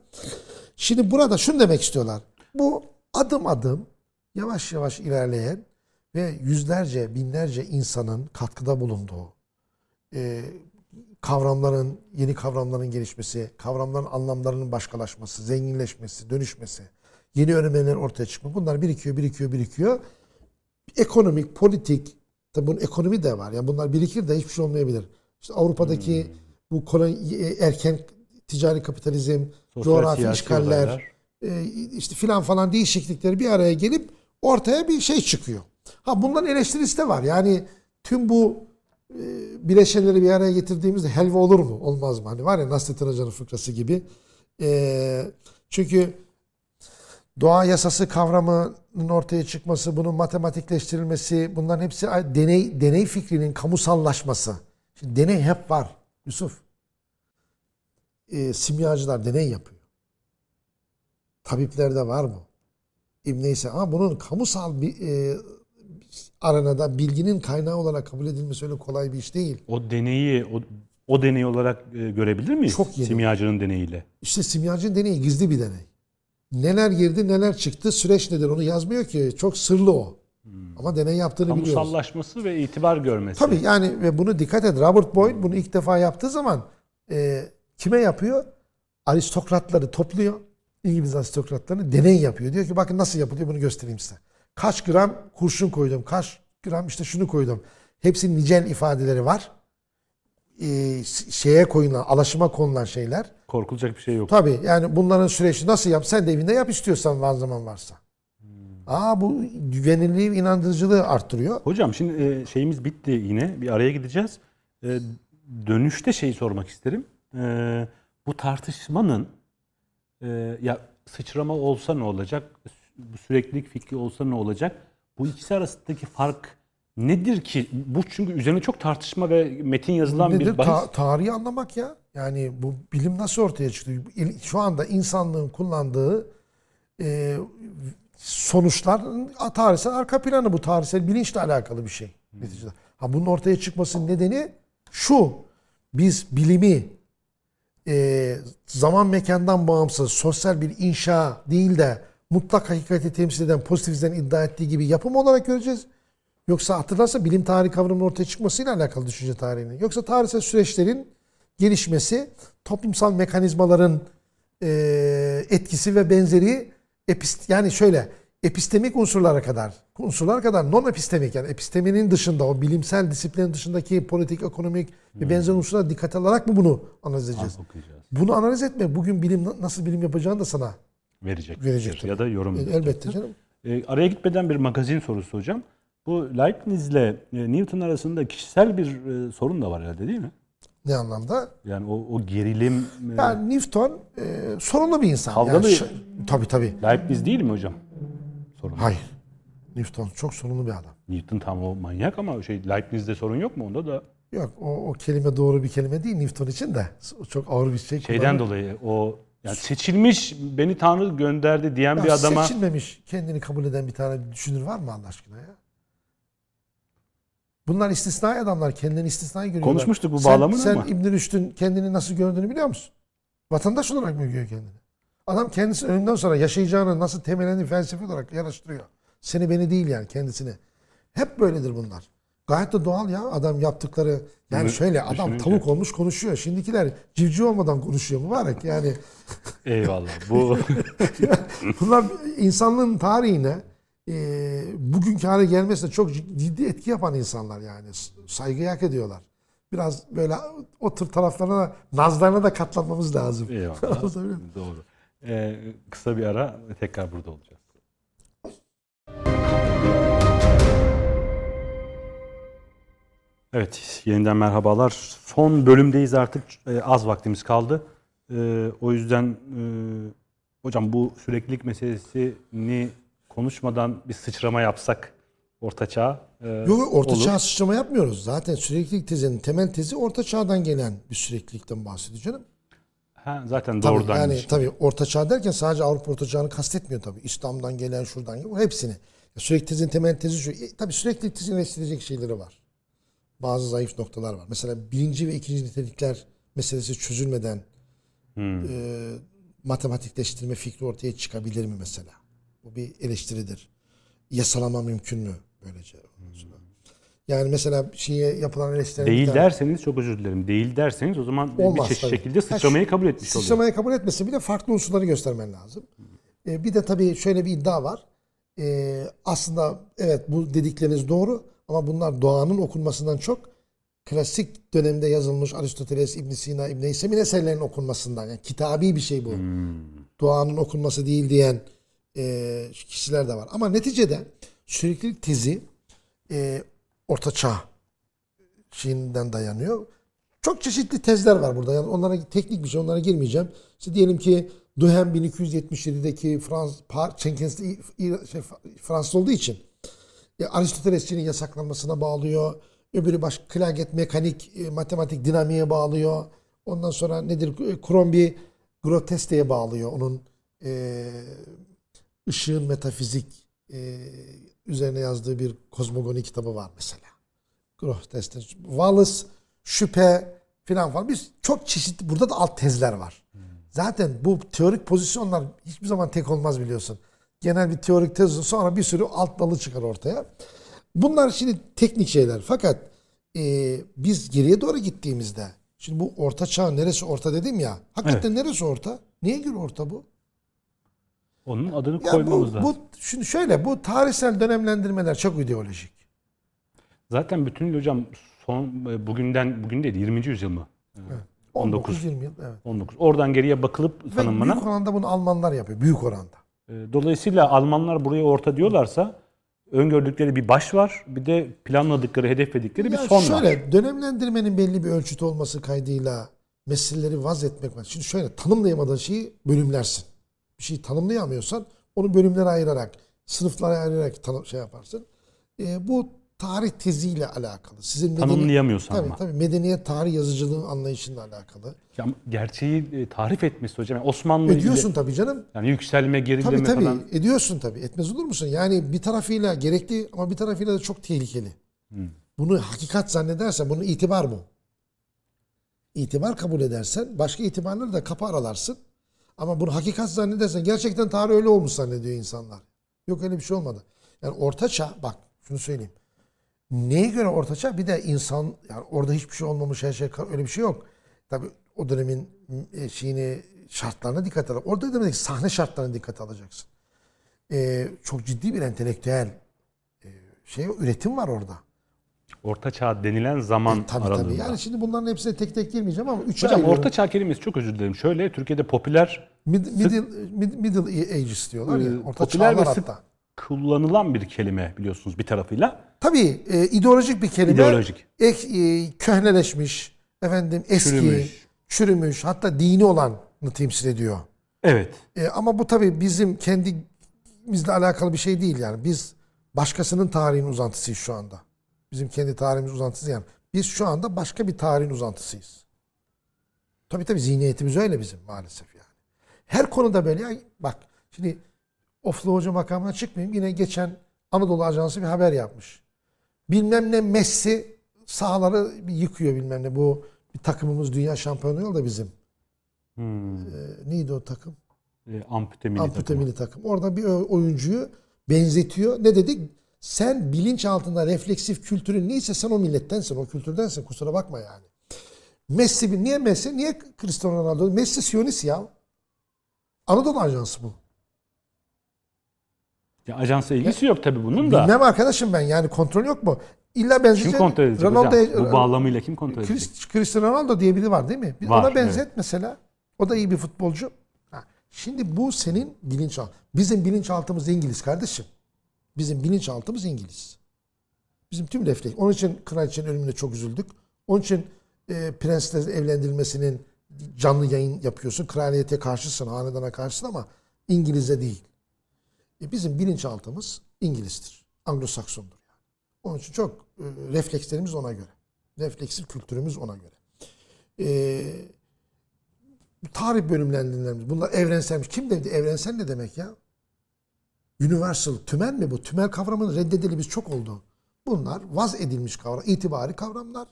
Şimdi burada şunu demek istiyorlar. Bu adım adım yavaş yavaş ilerleyen ve yüzlerce, binlerce insanın katkıda bulunduğu e, kavramların, yeni kavramların gelişmesi, kavramların anlamlarının başkalaşması, zenginleşmesi, dönüşmesi, yeni öğrenmeler ortaya çıkması. Bunlar birikiyor, birikiyor, birikiyor. Ekonomik, politik, tabi bunun ekonomi de var. Yani bunlar birikir de hiçbir şey olmayabilir. İşte Avrupa'daki bu koloni, erken ticari kapitalizm, Sosyal, coğrafi işgaller, olaylar. e, işte filan falan değişiklikleri bir araya gelip ortaya bir şey çıkıyor. Ha bunların eleştirisi de var. Yani tüm bu e, bileşenleri bir araya getirdiğimizde helva olur mu? Olmaz mı? Hani var ya Nasrettin Hoca'nın fıkrası gibi. E, çünkü doğa yasası kavramının ortaya çıkması, bunun matematikleştirilmesi, bunların hepsi deney deney fikrinin kamusallaşması. Şimdi deney hep var Yusuf. E, simyacılar deney yapıyor. Tabiplerde var bu. İbn neyse ama bunun kamusal bir e, arenada bilginin kaynağı olarak kabul edilmesi öyle kolay bir iş değil. O deneyi o, o deney olarak e, görebilir miyiz? Çok yeni. Simyacının deneyiyle. İşte simyacının deneyi gizli bir deney. Neler girdi neler çıktı süreç nedir onu yazmıyor ki. Çok sırlı o. Ama deney yaptığını biliyoruz. Kamusallaşması ve itibar görmesi. Tabii yani ve bunu dikkat et. Robert Boyd bunu ilk defa yaptığı zaman e, kime yapıyor? Aristokratları topluyor. İngiliz aristokratlarını deney yapıyor. Diyor ki bakın nasıl yapılıyor bunu göstereyim size. Kaç gram kurşun koydum. Kaç gram işte şunu koydum. Hepsinin nicel ifadeleri var. E, şeye koyulan, alaşıma konulan şeyler. Korkulacak bir şey yok. Tabii yani bunların süreci nasıl yap? Sen de evinde yap istiyorsan var zaman varsa. Aa bu güvenilirliği, inandırıcılığı arttırıyor. Hocam şimdi e, şeyimiz bitti yine. Bir araya gideceğiz. E, dönüşte şeyi sormak isterim. E, bu tartışmanın ya sıçrama olsa ne olacak? Bu süreklilik fikri olsa ne olacak? Bu ikisi arasındaki fark nedir ki? Bu çünkü üzerine çok tartışma ve metin yazılan Nedir? bir bahis. Ta- tarihi anlamak ya. Yani bu bilim nasıl ortaya çıktı? Şu anda insanlığın kullandığı e, sonuçlar tarihsel arka planı bu tarihsel bilinçle alakalı bir şey. Neticede. Ha bunun ortaya çıkmasının nedeni şu. Biz bilimi e, zaman mekandan bağımsız sosyal bir inşa değil de mutlak hakikati temsil eden pozitivizden iddia ettiği gibi yapım olarak göreceğiz. Yoksa hatırlarsa bilim tarihi kavramının ortaya çıkmasıyla alakalı düşünce tarihinin. Yoksa tarihsel süreçlerin gelişmesi, toplumsal mekanizmaların e, etkisi ve benzeri epist yani şöyle epistemik unsurlara kadar, unsurlara kadar non epistemik yani episteminin dışında o bilimsel disiplinin dışındaki politik, ekonomik ve benzer unsurlara dikkat alarak mı bunu analiz edeceğiz? okuyacağız. Bunu analiz etme. Bugün bilim nasıl bilim yapacağını da sana Verecek. Verecek Ya da yorum. e, verecek. elbette canım. E, araya gitmeden bir magazin sorusu hocam. Bu Leibniz'le e, Newton arasında kişisel bir e, sorun da var herhalde değil mi? Ne anlamda? Yani o, o gerilim e, Yani Newton e, sorunlu bir insan. Kavgalı- Yani tabii tabii. Leibniz değil mi hocam? Sorun. Hayır. Newton çok sorunlu bir adam. Newton tam o manyak ama şey Leibniz'de sorun yok mu onda da? Yok o, o kelime doğru bir kelime değil Newton için de. Çok ağır bir şey. Şeyden dolayı o yani seçilmiş beni Tanrı gönderdi diyen Ya bir adama Seçilmemiş, kendini kabul eden bir tane düşünür var mı Allah aşkına ya? Bunlar istisnai adamlar. Kendilerini istisnai görüyorlar. Konuşmuştuk bu sen, bağlamını sen ama. İbn Rüşd'ün kendini nasıl gördüğünü biliyor musun? Vatandaş olarak mı görüyor kendini? Adam kendisi ölümden sonra yaşayacağını nasıl temelini felsefi olarak yaraştırıyor. Seni beni değil yani kendisini. Hep böyledir bunlar. Gayet de doğal ya adam yaptıkları. Yani Bunu şöyle adam tavuk olmuş konuşuyor. Şimdikiler civciv olmadan konuşuyor mübarek. Yani eyvallah. Bu [laughs] Bunlar insanlığın tarihine e, bugünkü hale gelmesine çok ciddi etki yapan insanlar yani. S- Saygı hak ediyorlar. Biraz böyle o tür taraflarına nazlarına da katlanmamız lazım. eyvallah. [laughs] Doğru. E, kısa bir ara tekrar burada olacağız. Evet, yeniden merhabalar. Son bölümdeyiz artık. E, az vaktimiz kaldı. E, o yüzden e, hocam bu süreklilik meselesini konuşmadan bir sıçrama yapsak orta çağ. e, Yok orta olur. çağ sıçrama yapmıyoruz. Zaten süreklilik tezinin temel tezi orta çağdan gelen bir süreklilikten bahsediyor canım. Ha, zaten Tabii, doğrudan. yani ilişki. tabii orta çağ derken sadece Avrupa orta çağını kastetmiyor tabii. İslam'dan gelen şuradan gelen hepsini. Sürekli tezin temel tezi şu. E, tabii sürekli tezin eleştirecek şeyleri var. Bazı zayıf noktalar var. Mesela birinci ve ikinci nitelikler meselesi çözülmeden Hmm. e, matematikleştirme fikri ortaya çıkabilir mi mesela? Bu bir eleştiridir. Yasalama mümkün mü böylece? Yani mesela şeye yapılan eleştiriler Değil derseniz çok özür dilerim. Değil derseniz o zaman Olmaz bir çeşit tabii. şekilde sıçramayı kabul etmiş oluyor. Sıçramayı kabul etmesi bile farklı unsurları göstermen lazım. E, bir de tabii şöyle bir iddia var. E, aslında evet bu dedikleriniz doğru ama bunlar doğanın okunmasından çok klasik dönemde yazılmış Aristoteles, İbn Sina, İbn Heysem'in eserlerinin okunmasından. Yani kitabi bir şey bu. Doğanın okunması değil diyen e, kişiler de var. Ama neticede süreklilik tezi e, orta çağ şeyinden dayanıyor. Çok çeşitli tezler var burada. Yani onlara teknik bir şey onlara girmeyeceğim. İşte diyelim ki Duhem 1277'deki Frans Par şey, Fransız olduğu için e, Aristotelesçinin yasaklanmasına bağlıyor. Öbürü baş klaget mekanik e, matematik dinamiğe bağlıyor. Ondan sonra nedir? E, Crombie grotesteye bağlıyor. Onun e, ışığın metafizik e, üzerine yazdığı bir kozmogoni kitabı var mesela. Groteste, Wallace, şüphe filan falan. Biz çok çeşitli, burada da alt tezler var. Zaten bu teorik pozisyonlar hiçbir zaman tek olmaz biliyorsun. Genel bir teorik tez sonra bir sürü alt dalı çıkar ortaya. Bunlar şimdi teknik şeyler. Fakat e, biz geriye doğru gittiğimizde şimdi bu orta çağ neresi orta dedim ya. Hakikaten neresi orta? Niye göre orta bu? Onun adını Ya koymamız bu, lazım. bu şimdi şöyle bu tarihsel dönemlendirmeler çok ideolojik. Zaten bütün hocam son e, bugünden bugün değil 20. yüzyıl mı? 19. 19-20 yıl evet. 19. Oradan geriye bakılıp Ve tanımlanan. büyük oranda bunu Almanlar yapıyor. Büyük oranda. E, Dolayısıyla Almanlar buraya orta diyorlarsa öngördükleri bir baş var. Bir de planladıkları, hedefledikleri bir Ya son şöyle var. dönemlendirmenin belli bir ölçütü olması kaydıyla meseleleri vaz etmek var. Şimdi şöyle tanımlayamadığın şeyi bölümlersin. Bir şeyi tanımlayamıyorsan onu bölümlere ayırarak, sınıflara ayırarak tanım, şey yaparsın. E, bu tarih teziyle alakalı. Sizin medeni- Tanımlayamıyorsan tabii, ama. Tabii medeniyet tarih yazıcılığı anlayışıyla alakalı. Ya gerçeği e, tarif etmesi hocam. Yani Osmanlı ile- Ediyorsun tabii canım. yani yükselme, gerileme Tabii tabii falan. ediyorsun tabii. Etmez olur musun? Yani bir tarafıyla gerekli ama bir tarafıyla da çok tehlikeli. Bunu hakikat zannedersen bunun itibar bu. İtibar kabul edersen başka itibarları da kapı aralarsın. Ama bunu hakikat zannedersen gerçekten tarih öyle olmuş zannediyor insanlar. Yok öyle bir şey olmadı. Yani ortaçağ bak şunu söyleyeyim. Neye göre ortaçağ? Bir de insan yani orada hiçbir şey olmamış her şey öyle bir şey yok. Tabii o dönemin e, şeyini şartlarına dikkat al. Orada demek ki sahne şartlarına dikkat alacaksın. e, çok ciddi bir entelektüel e, şey üretim var orada. Orta çağ denilen zaman E, tabii aralığında. tabii. Yani şimdi bunların hepsine tek tek girmeyeceğim ama üç Hocam ayırıyorum. orta çağ kelimesi çok özür dilerim. Şöyle Türkiye'de popüler Mid- middle, mid- middle Ages diyorlar ya. e, Orta popüler ve sık hatta. kullanılan bir kelime biliyorsunuz bir tarafıyla. Tabii e, ideolojik bir kelime. İdeolojik. Ek, e, köhneleşmiş, efendim eski, Çürümüş. çürümüş, hatta dini olanı temsil ediyor. Evet. E, ama bu tabii bizim kendimizle alakalı bir şey değil yani. Biz başkasının tarihinin uzantısıyız şu anda. Bizim kendi tarihimiz uzantısı yani. Biz şu anda başka bir tarihin uzantısıyız. Tabii tabii zihniyetimiz öyle bizim maalesef yani. Her konuda böyle ya bak şimdi Oflu Hoca makamına çıkmayayım. Yine geçen Anadolu Ajansı bir haber yapmış. Bilmem ne Messi sahaları bir yıkıyor bilmem ne. Bu bir takımımız dünya şampiyonu yolu da bizim. Hmm. E, neydi o takım? E, ampute milli Ampute takımı. milli takım. Orada bir oyuncuyu benzetiyor. Ne dedik? Sen bilinç altında refleksif kültürün neyse sen o millettensin, o kültürdensin. Kusura bakma yani. Messi, niye Messi? Niye Cristiano Ronaldo? Messi Siyonist ya. Anadolu Ajansı bu. Ya ajansa ilgisi yok tabii bunun da. Bilmem arkadaşım ben yani kontrol yok mu? İlla benzetecek. Kim kontrol edecek Ronaldo, hocam? Bu bağlamıyla kim kontrol edecek? Cristiano Ronaldo diye biri var değil mi? Var, Ona benzet evet. mesela. O da iyi bir futbolcu. Ha, Şimdi bu senin bilinçaltı. Bizim bilinçaltımız İngiliz kardeşim. Bizim bilinçaltımız İngiliz. Bizim tüm refleks. Onun için kraliçenin ölümüne çok üzüldük. Onun için e, prenslerin evlendirilmesinin canlı yayın yapıyorsun. Kraliyete karşısın, hanedana karşısın ama İngiliz'e değil. E, bizim bilinçaltımız İngiliz'dir. Anglo-Saksondur yani. Onun için çok e, reflekslerimiz ona göre. Refleksif kültürümüz ona göre. E, tarih bölümlendirmelerimiz. Bunlar evrenselmiş. Kim dedi? Evrensel ne demek ya? Universal, tümel mi bu? Tümel kavramını reddedeli biz çok oldu. Bunlar vaz edilmiş kavram, itibari kavramlar.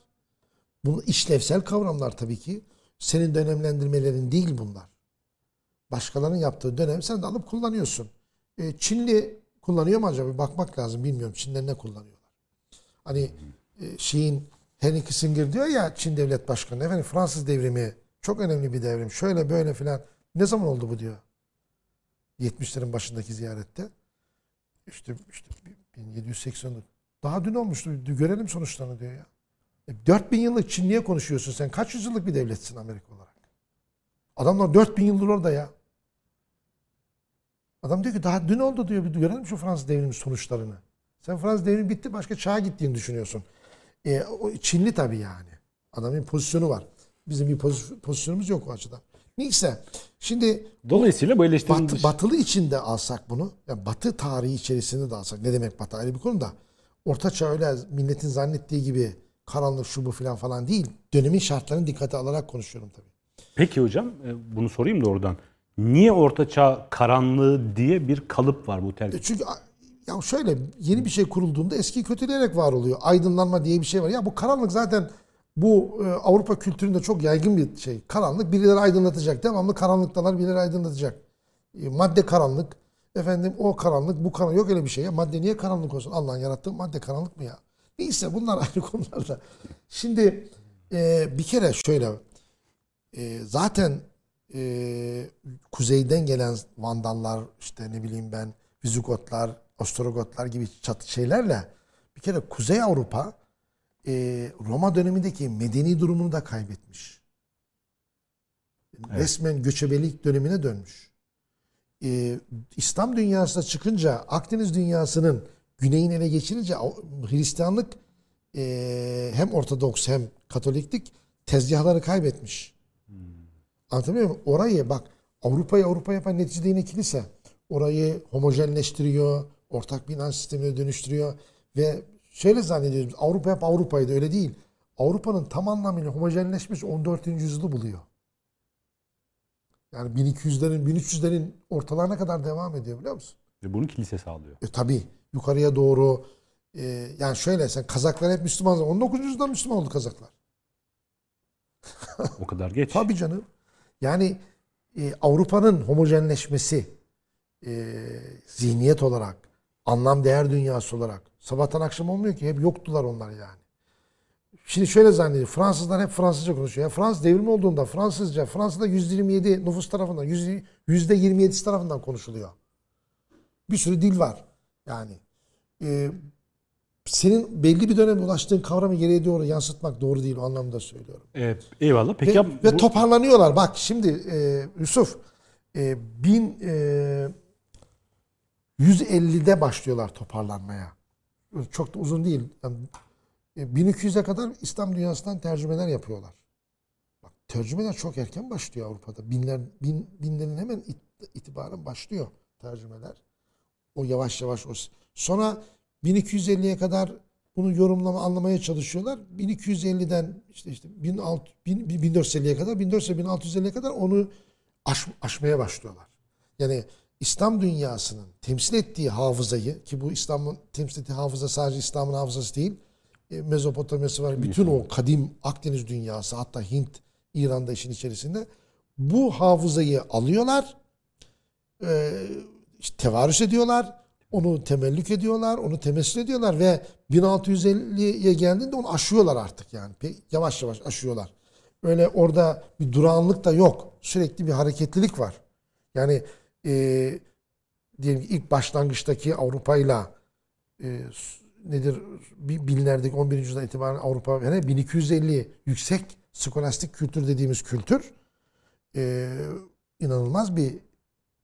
Bunlar işlevsel kavramlar tabii ki. Senin dönemlendirmelerin değil bunlar. Başkalarının yaptığı dönem sen de alıp kullanıyorsun. E, Çinli kullanıyor mu acaba? Bakmak lazım. Bilmiyorum. Çin'de ne kullanıyorlar. Hani e, şeyin Henry Kissinger diyor ya Çin devlet başkanı. Efendim Fransız devrimi çok önemli bir devrim. Şöyle böyle filan. Ne zaman oldu bu diyor. 70'lerin başındaki ziyarette. İşte, işte 1780 daha dün olmuştu. Görelim sonuçlarını diyor ya. E, 4000 yıllık Çin niye konuşuyorsun sen? Kaç yüzyıllık bir devletsin Amerika olarak? Adamlar 4000 yıldır orada ya. Adam diyor ki daha dün oldu diyor. Bir görelim şu Fransız devrimi sonuçlarını. Sen Fransız devrimi bitti başka çağa gittiğini düşünüyorsun. E, o Çinli tabii yani. Adamın pozisyonu var. Bizim bir poz- pozisyonumuz yok o açıdan. Neyse. Şimdi Dolayısıyla bu eleştirinin dış- batılı içinde alsak bunu, yani batı tarihi içerisinde de alsak, ne demek batı ayrı bir konu da, Orta Çağ öyle milletin zannettiği gibi karanlık şu bu falan falan değil. Dönemin şartlarını dikkate alarak konuşuyorum tabii. Peki hocam e, bunu sorayım da oradan. Niye Orta Çağ karanlığı diye bir kalıp var bu tel? E Çünkü ya şöyle yeni bir şey kurulduğunda eskiyi kötüleyerek var oluyor. Aydınlanma diye bir şey var. Ya bu karanlık zaten bu e, Avrupa kültüründe çok yaygın bir şey. Karanlık birileri aydınlatacak. Devamlı karanlıktalar birileri aydınlatacak. E, madde karanlık. Efendim o karanlık bu karanlık. Yok öyle bir şey ya. Madde niye karanlık olsun? Allah'ın yarattığı madde karanlık mı ya? Neyse bunlar [laughs] ayrı konularda. Şimdi e, bir kere şöyle e, zaten e, kuzeyden gelen Vandallar işte ne bileyim ben Vizigotlar, Ostrogotlar gibi çatı şeylerle bir kere Kuzey Avrupa e, Roma dönemindeki medeni durumunu da kaybetmiş. Resmen göçebelik dönemine dönmüş. E, İslam dünyasına çıkınca Akdeniz dünyasının güneyin ele geçirince Hristiyanlık e, hem Ortodoks hem Katoliklik tezgahları kaybetmiş. Anlatabiliyor muyum? Orayı bak Avrupa'yı Avrupa yapan neticede yine kilise. Orayı homojenleştiriyor. Ortak bir inanç sistemine dönüştürüyor. Ve şöyle zannediyoruz. Avrupa hep Avrupa'ydı. Öyle değil. Avrupa'nın tam anlamıyla homojenleşmiş 14. yüzyılı buluyor. Yani 1200'lerin 1300'lerin ortalarına kadar devam ediyor biliyor musun? Ve bunu kilise sağlıyor. E tabi yukarıya doğru e, yani şöyle sen Kazaklar hep Müslüman. 19. yüzyılda Müslüman oldu Kazaklar. O kadar geç. Tabii canım. Yani e, Avrupa'nın homojenleşmesi e, zihniyet olarak, anlam değer dünyası olarak sabahtan akşam olmuyor ki. Hep yoktular onlar yani. Şimdi şöyle zannediyor. Fransızlar hep Fransızca konuşuyor. Ya Fransız devrimi olduğunda Fransızca, Fransa'da 127 nüfus tarafından, yüzde 27'si tarafından konuşuluyor. Bir sürü dil var. Yani e, senin belli bir döneme ulaştığın kavramı geriye doğru yansıtmak doğru değil o anlamda söylüyorum. Ee, eyvallah. Peki Ve, ya ve toparlanıyorlar. Bak şimdi e, Yusuf e, bin e, 150'de başlıyorlar toparlanmaya. Çok da uzun değil. Yani, e, 1200'e kadar İslam dünyasından tercümeler yapıyorlar. Bak, tercümeler çok erken başlıyor Avrupa'da. Binler, bin, binlerin hemen it- itibaren başlıyor tercümeler. O yavaş yavaş o. Sonra 1250'ye kadar bunu yorumlama anlamaya çalışıyorlar. 1250'den işte işte 1600 bin- 1450'ye kadar 1400 1650'ye kadar onu aş, aşmaya başlıyorlar. Yani İslam dünyasının temsil ettiği hafızayı ki bu İslam'ın temsil ettiği hafıza sadece İslam'ın hafızası değil. E, Mezopotamya'sı var. Bütün o kadim Akdeniz dünyası hatta Hint, İran'da işin içerisinde bu hafızayı alıyorlar. E, işte tevarüs ediyorlar. Onu temellük ediyorlar. Onu temsil ediyorlar ve 1650'ye geldiğinde onu aşıyorlar artık yani. Yavaş yavaş aşıyorlar. Öyle orada bir durağanlık da yok. Sürekli bir hareketlilik var. Yani e, diyelim ki ilk başlangıçtaki Avrupa'yla e, s- nedir bi- binlerdeki 11. yüzyıldan itibaren Avrupa yani 1250 yüksek skolastik kültür dediğimiz kültür e, inanılmaz bir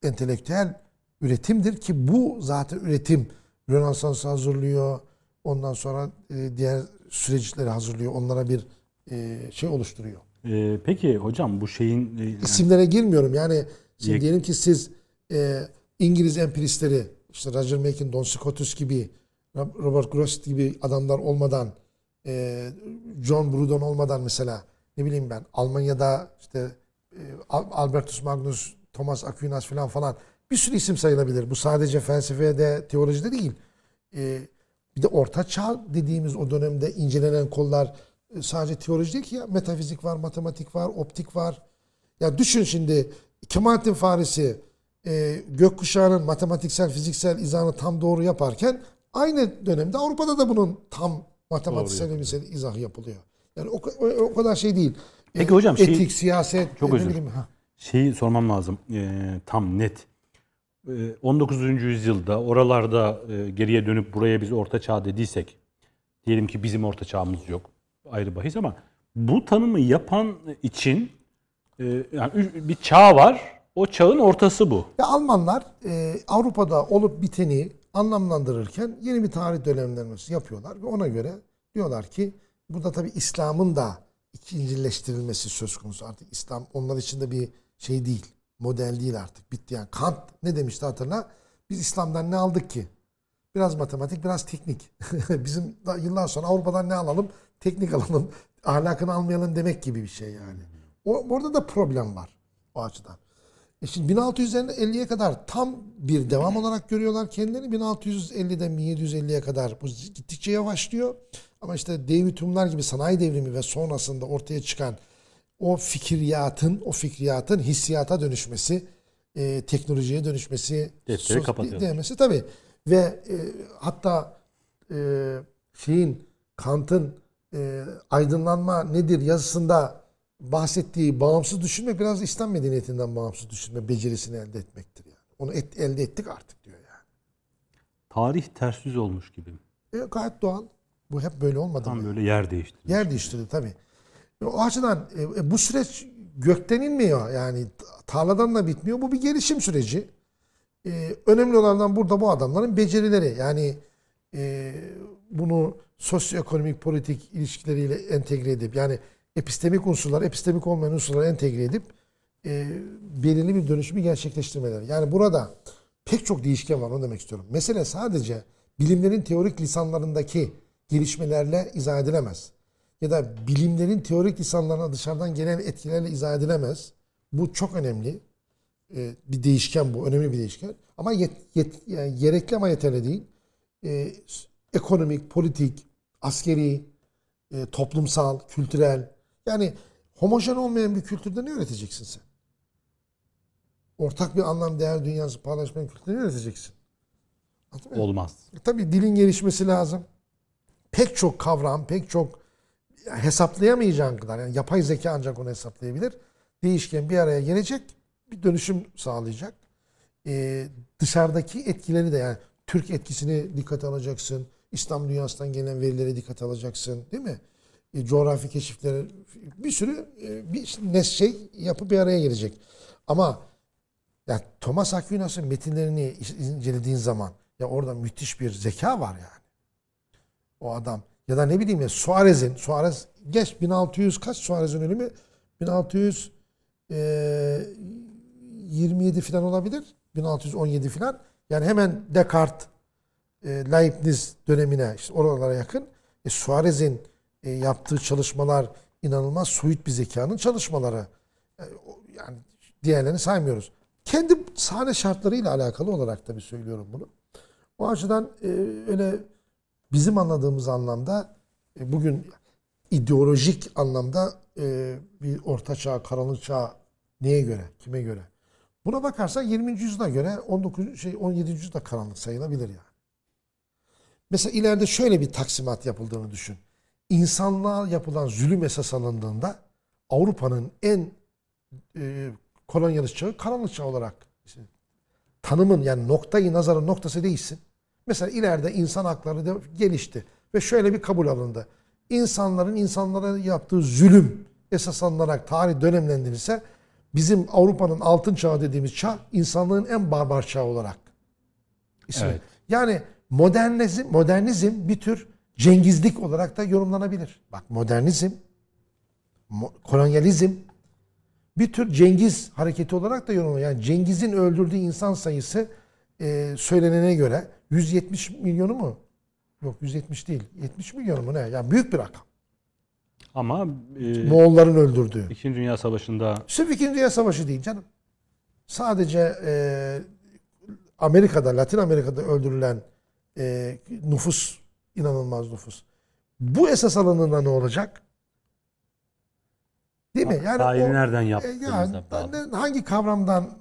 entelektüel üretimdir ki bu zaten üretim Rönesans hazırlıyor. Ondan sonra e, diğer süreçleri hazırlıyor. Onlara bir e, şey oluşturuyor. Ee, peki hocam bu şeyin e, yani- İsimlere girmiyorum. Yani şimdi Ye- diyelim ki siz e, İngiliz empiristleri işte Roger Macon, Don Scotus gibi Robert Gross gibi adamlar olmadan e, John Proudhon olmadan mesela ne bileyim ben Almanya'da işte e, Al- Albertus Magnus, Thomas Aquinas falan falan bir sürü isim sayılabilir. Bu sadece felsefede, teolojide değil. E, bir de orta çağ dediğimiz o dönemde incelenen kollar e, sadece teoloji değil ki ya metafizik var, matematik var, optik var. Ya düşün şimdi Kemalettin Farisi e, gökkuşağının matematiksel, fiziksel izahını tam doğru yaparken aynı dönemde Avrupa'da da bunun tam matematiksel, fiziksel izahı yapılıyor. Yani o, o, o kadar şey değil. Peki E, hocam, şey- etik, siyaset, Çok e, özür. bileyim, ha. şeyi sormam lazım e, tam net. E, 19. yüzyılda oralarda e, geriye dönüp buraya biz orta çağ dediysek diyelim ki bizim orta çağımız yok ayrı bahis ama bu tanımı yapan için e, yani bir çağ var. O çağın ortası bu. Ya Almanlar e, Avrupa'da olup biteni anlamlandırırken yeni bir tarih dönemlenmesi yapıyorlar ve ona göre diyorlar ki burada tabi İslam'ın da ikincileştirilmesi söz konusu. Artık İslam onlar için de bir şey değil. Model değil artık. Bitti yani. Kant ne demişti hatırla? Biz İslam'dan ne aldık ki? Biraz matematik, biraz teknik. [laughs] Bizim yıllar sonra Avrupa'dan ne alalım? Teknik alalım. Ahlakını almayalım demek gibi bir şey yani. O, orada da problem var o açıdan. E şimdi 1650'ye kadar tam bir devam olarak görüyorlar kendilerini. 1650'den 1750'ye kadar bu gittikçe yavaşlıyor. Ama işte David Hume'lar gibi sanayi devrimi ve sonrasında ortaya çıkan o fikriyatın, o fikriyatın hissiyata dönüşmesi, e, teknolojiye dönüşmesi, Defteri demesi tabii. Ve e, hatta e, şeyin Kant'ın e, aydınlanma nedir yazısında bahsettiği bağımsız düşünme biraz İslam medeniyetinden bağımsız düşünme becerisini elde etmektir yani. Onu et- elde ettik artık diyor yani. Tarih ters yüz olmuş gibi. E, gayet doğal. Bu hep böyle olmadı Tam mı? böyle yer değiştirmiş. Yer değiştirdi tabii. E, O açıdan e, e, bu süreç gökten inmiyor. Yani tarladan da bitmiyor. Bu bir gelişim süreci. E, önemli olandan burada bu adamların becerileri. Yani e, bunu sosyoekonomik politik ilişkileriyle entegre edip yani epistemik unsurlar, epistemik olmayan unsurları entegre edip e, belirli bir dönüşümü gerçekleştirmeleri. Yani burada pek çok değişken var onu demek istiyorum. Mesele sadece bilimlerin teorik lisanlarındaki gelişmelerle izah edilemez. Ya da bilimlerin teorik lisanlarına dışarıdan gelen etkilerle izah edilemez. Bu çok önemli. Ee, bir değişken bu. Önemli bir değişken. Ama yet, yet- yani gerekli ama yeterli değil. S- ekonomik, politik, askeri, e, toplumsal, kültürel. Yani homojen olmayan bir kültürde ne öğreteceksin sen? Ortak bir anlam, değer dünyası paylaşmayan kültürde ne öğreteceksin? Anladın? Olmaz. Tabii dilin gelişmesi lazım. Pek çok kavram, pek çok hesaplayamayacağın kadar yani yapay zeka ancak onu hesaplayabilir. Değişken bir araya gelecek, bir dönüşüm sağlayacak. e, dışarıdaki etkileri de yani Türk etkisini dikkate alacaksın. İslam dünyasından gelen verileri dikkate alacaksın. Değil mi? E, coğrafi keşifleri bir sürü e, bir ne şey yapıp bir araya gelecek. Ama ya Thomas Aquinas'ın metinlerini incelediğin zaman ya orada müthiş bir zeka var yani. O adam ya da ne bileyim ya Suarez'in Suarez geç 1600 kaç Suarez'in ölümü 1600 e, 27 falan olabilir. 1617 falan. Yani hemen Descartes, e, Leibniz dönemine işte oralara yakın. E, Suarez'in e, yaptığı çalışmalar inanılmaz soyut bir zekanın çalışmaları. E, yani diğerlerini saymıyoruz. Kendi sahne şartlarıyla alakalı olarak tabii söylüyorum bunu. O açıdan e, öyle bizim anladığımız anlamda bugün ideolojik anlamda bir orta çağ, karanlık çağ neye göre, kime göre? Buna bakarsan 20. yüzyıla göre 19 şey 17. yüzyılda karanlık sayılabilir yani. Mesela ileride şöyle bir taksimat yapıldığını düşün. İnsanlığa yapılan zulüm esas alındığında Avrupa'nın en e, kolonyalist çağı karanlık çağ olarak işte, tanımın yani noktayı nazarın noktası değilsin. Mesela ileride insan hakları da gelişti ve şöyle bir kabul alındı. İnsanların insanlara yaptığı zulüm esas alınarak tarih dönemlendirilse bizim Avrupa'nın altın çağı dediğimiz çağ insanlığın en barbar çağı olarak ismi. Evet. Yani modernizm, modernizm bir tür cengizlik olarak da yorumlanabilir. Bak modernizm, mo- kolonyalizm bir tür Cengiz hareketi olarak da yorumlanıyor. Yani Cengiz'in öldürdüğü insan sayısı e, söylenene göre 170 milyonu mu? Yok 170 değil. 70 milyonu mu ne? Yani büyük bir rakam. Ama e, Moğolların öldürdüğü. İkinci Dünya Savaşı'nda Sırf İkinci Dünya Savaşı değil canım. Sadece e, Amerika'da, Latin Amerika'da öldürülen e, nüfus, inanılmaz nüfus. Bu esas alanında ne olacak? Değil mi? Yani tayini o- nereden e, yaptığımıza yani bağlı. hangi kavramdan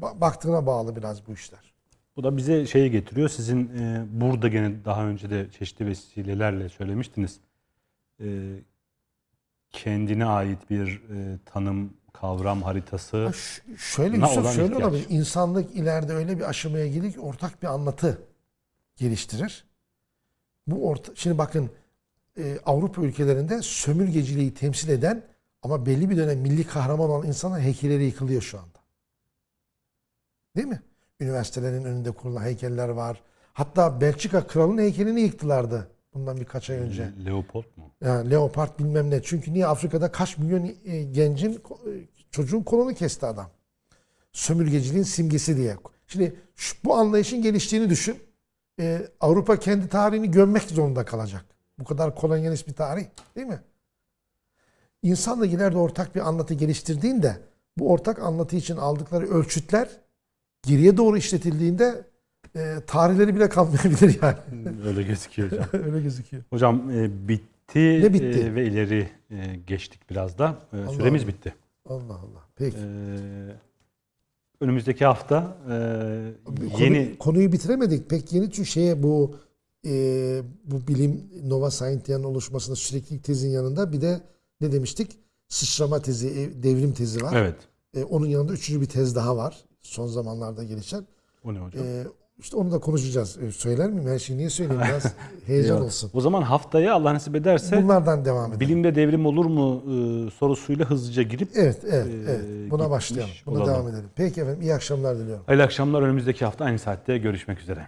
ba- baktığına bağlı biraz bu işler. Bu da bize şeyi getiriyor. Sizin e, burada gene daha önce de çeşitli vesilelerle söylemiştiniz. E, kendine ait bir e, tanım, kavram haritası. Ha, şöyle Yusuf şöyle ihtiyaç. olabilir. İnsanlık ileride öyle bir aşamaya gelir ki ortak bir anlatı geliştirir. Bu orta, şimdi bakın e, Avrupa ülkelerinde sömürgeciliği temsil eden ama belli bir dönem milli kahraman olan insanlar heykelleri yıkılıyor şu anda. Değil mi? Üniversitelerin önünde kurulan heykeller var. Hatta Belçika kralının heykelini yıktılardı bundan birkaç ay önce. Leopold mu? Yani leopard bilmem ne. Çünkü niye Afrika'da kaç milyon e, gencin e, çocuğun kolunu kesti adam. Sömürgeciliğin simgesi diye. Şimdi şu, bu anlayışın geliştiğini düşün. E, Avrupa kendi tarihini gömmek zorunda kalacak. Bu kadar kolonyalist bir tarih değil mi? İnsanla ileride ortak bir anlatı geliştirdiğinde bu ortak anlatı için aldıkları ölçütler geriye doğru işletildiğinde e, tarihleri bile kalmayabilir yani. Öyle gözüküyor hocam. [laughs] Öyle gözüküyor. Hocam e, bitti, Ne bitti? e, ve ileri e, geçtik biraz da. E, Allah süremiz Allah. bitti. Allah Allah. Peki. E, önümüzdeki hafta e, Konu- yeni konuyu bitiremedik. Pek yeni çünkü şeye bu e, bu bilim Nova Scientia'nın oluşmasında süreklilik tezin yanında bir de ne demiştik? Sıçrama tezi, e, devrim tezi var. evet. E, onun yanında üçüncü bir tez daha var. Son zamanlarda gelişen. O ne hocam? E, işte onu da konuşacağız. E, söyler miyim? Her şeyi niye söyleyeyim? Biraz [laughs] heyecan olsun. O zaman haftaya Allah nasip ederse Bunlardan devam edelim. bilimde devrim olur mu e, sorusuyla hızlıca girip Evet, evet, e, evet. Buna başlayalım. Buna olalım. devam edelim. Peki efendim. iyi akşamlar diliyorum. Hayırlı akşamlar. Önümüzdeki hafta aynı saatte görüşmek üzere.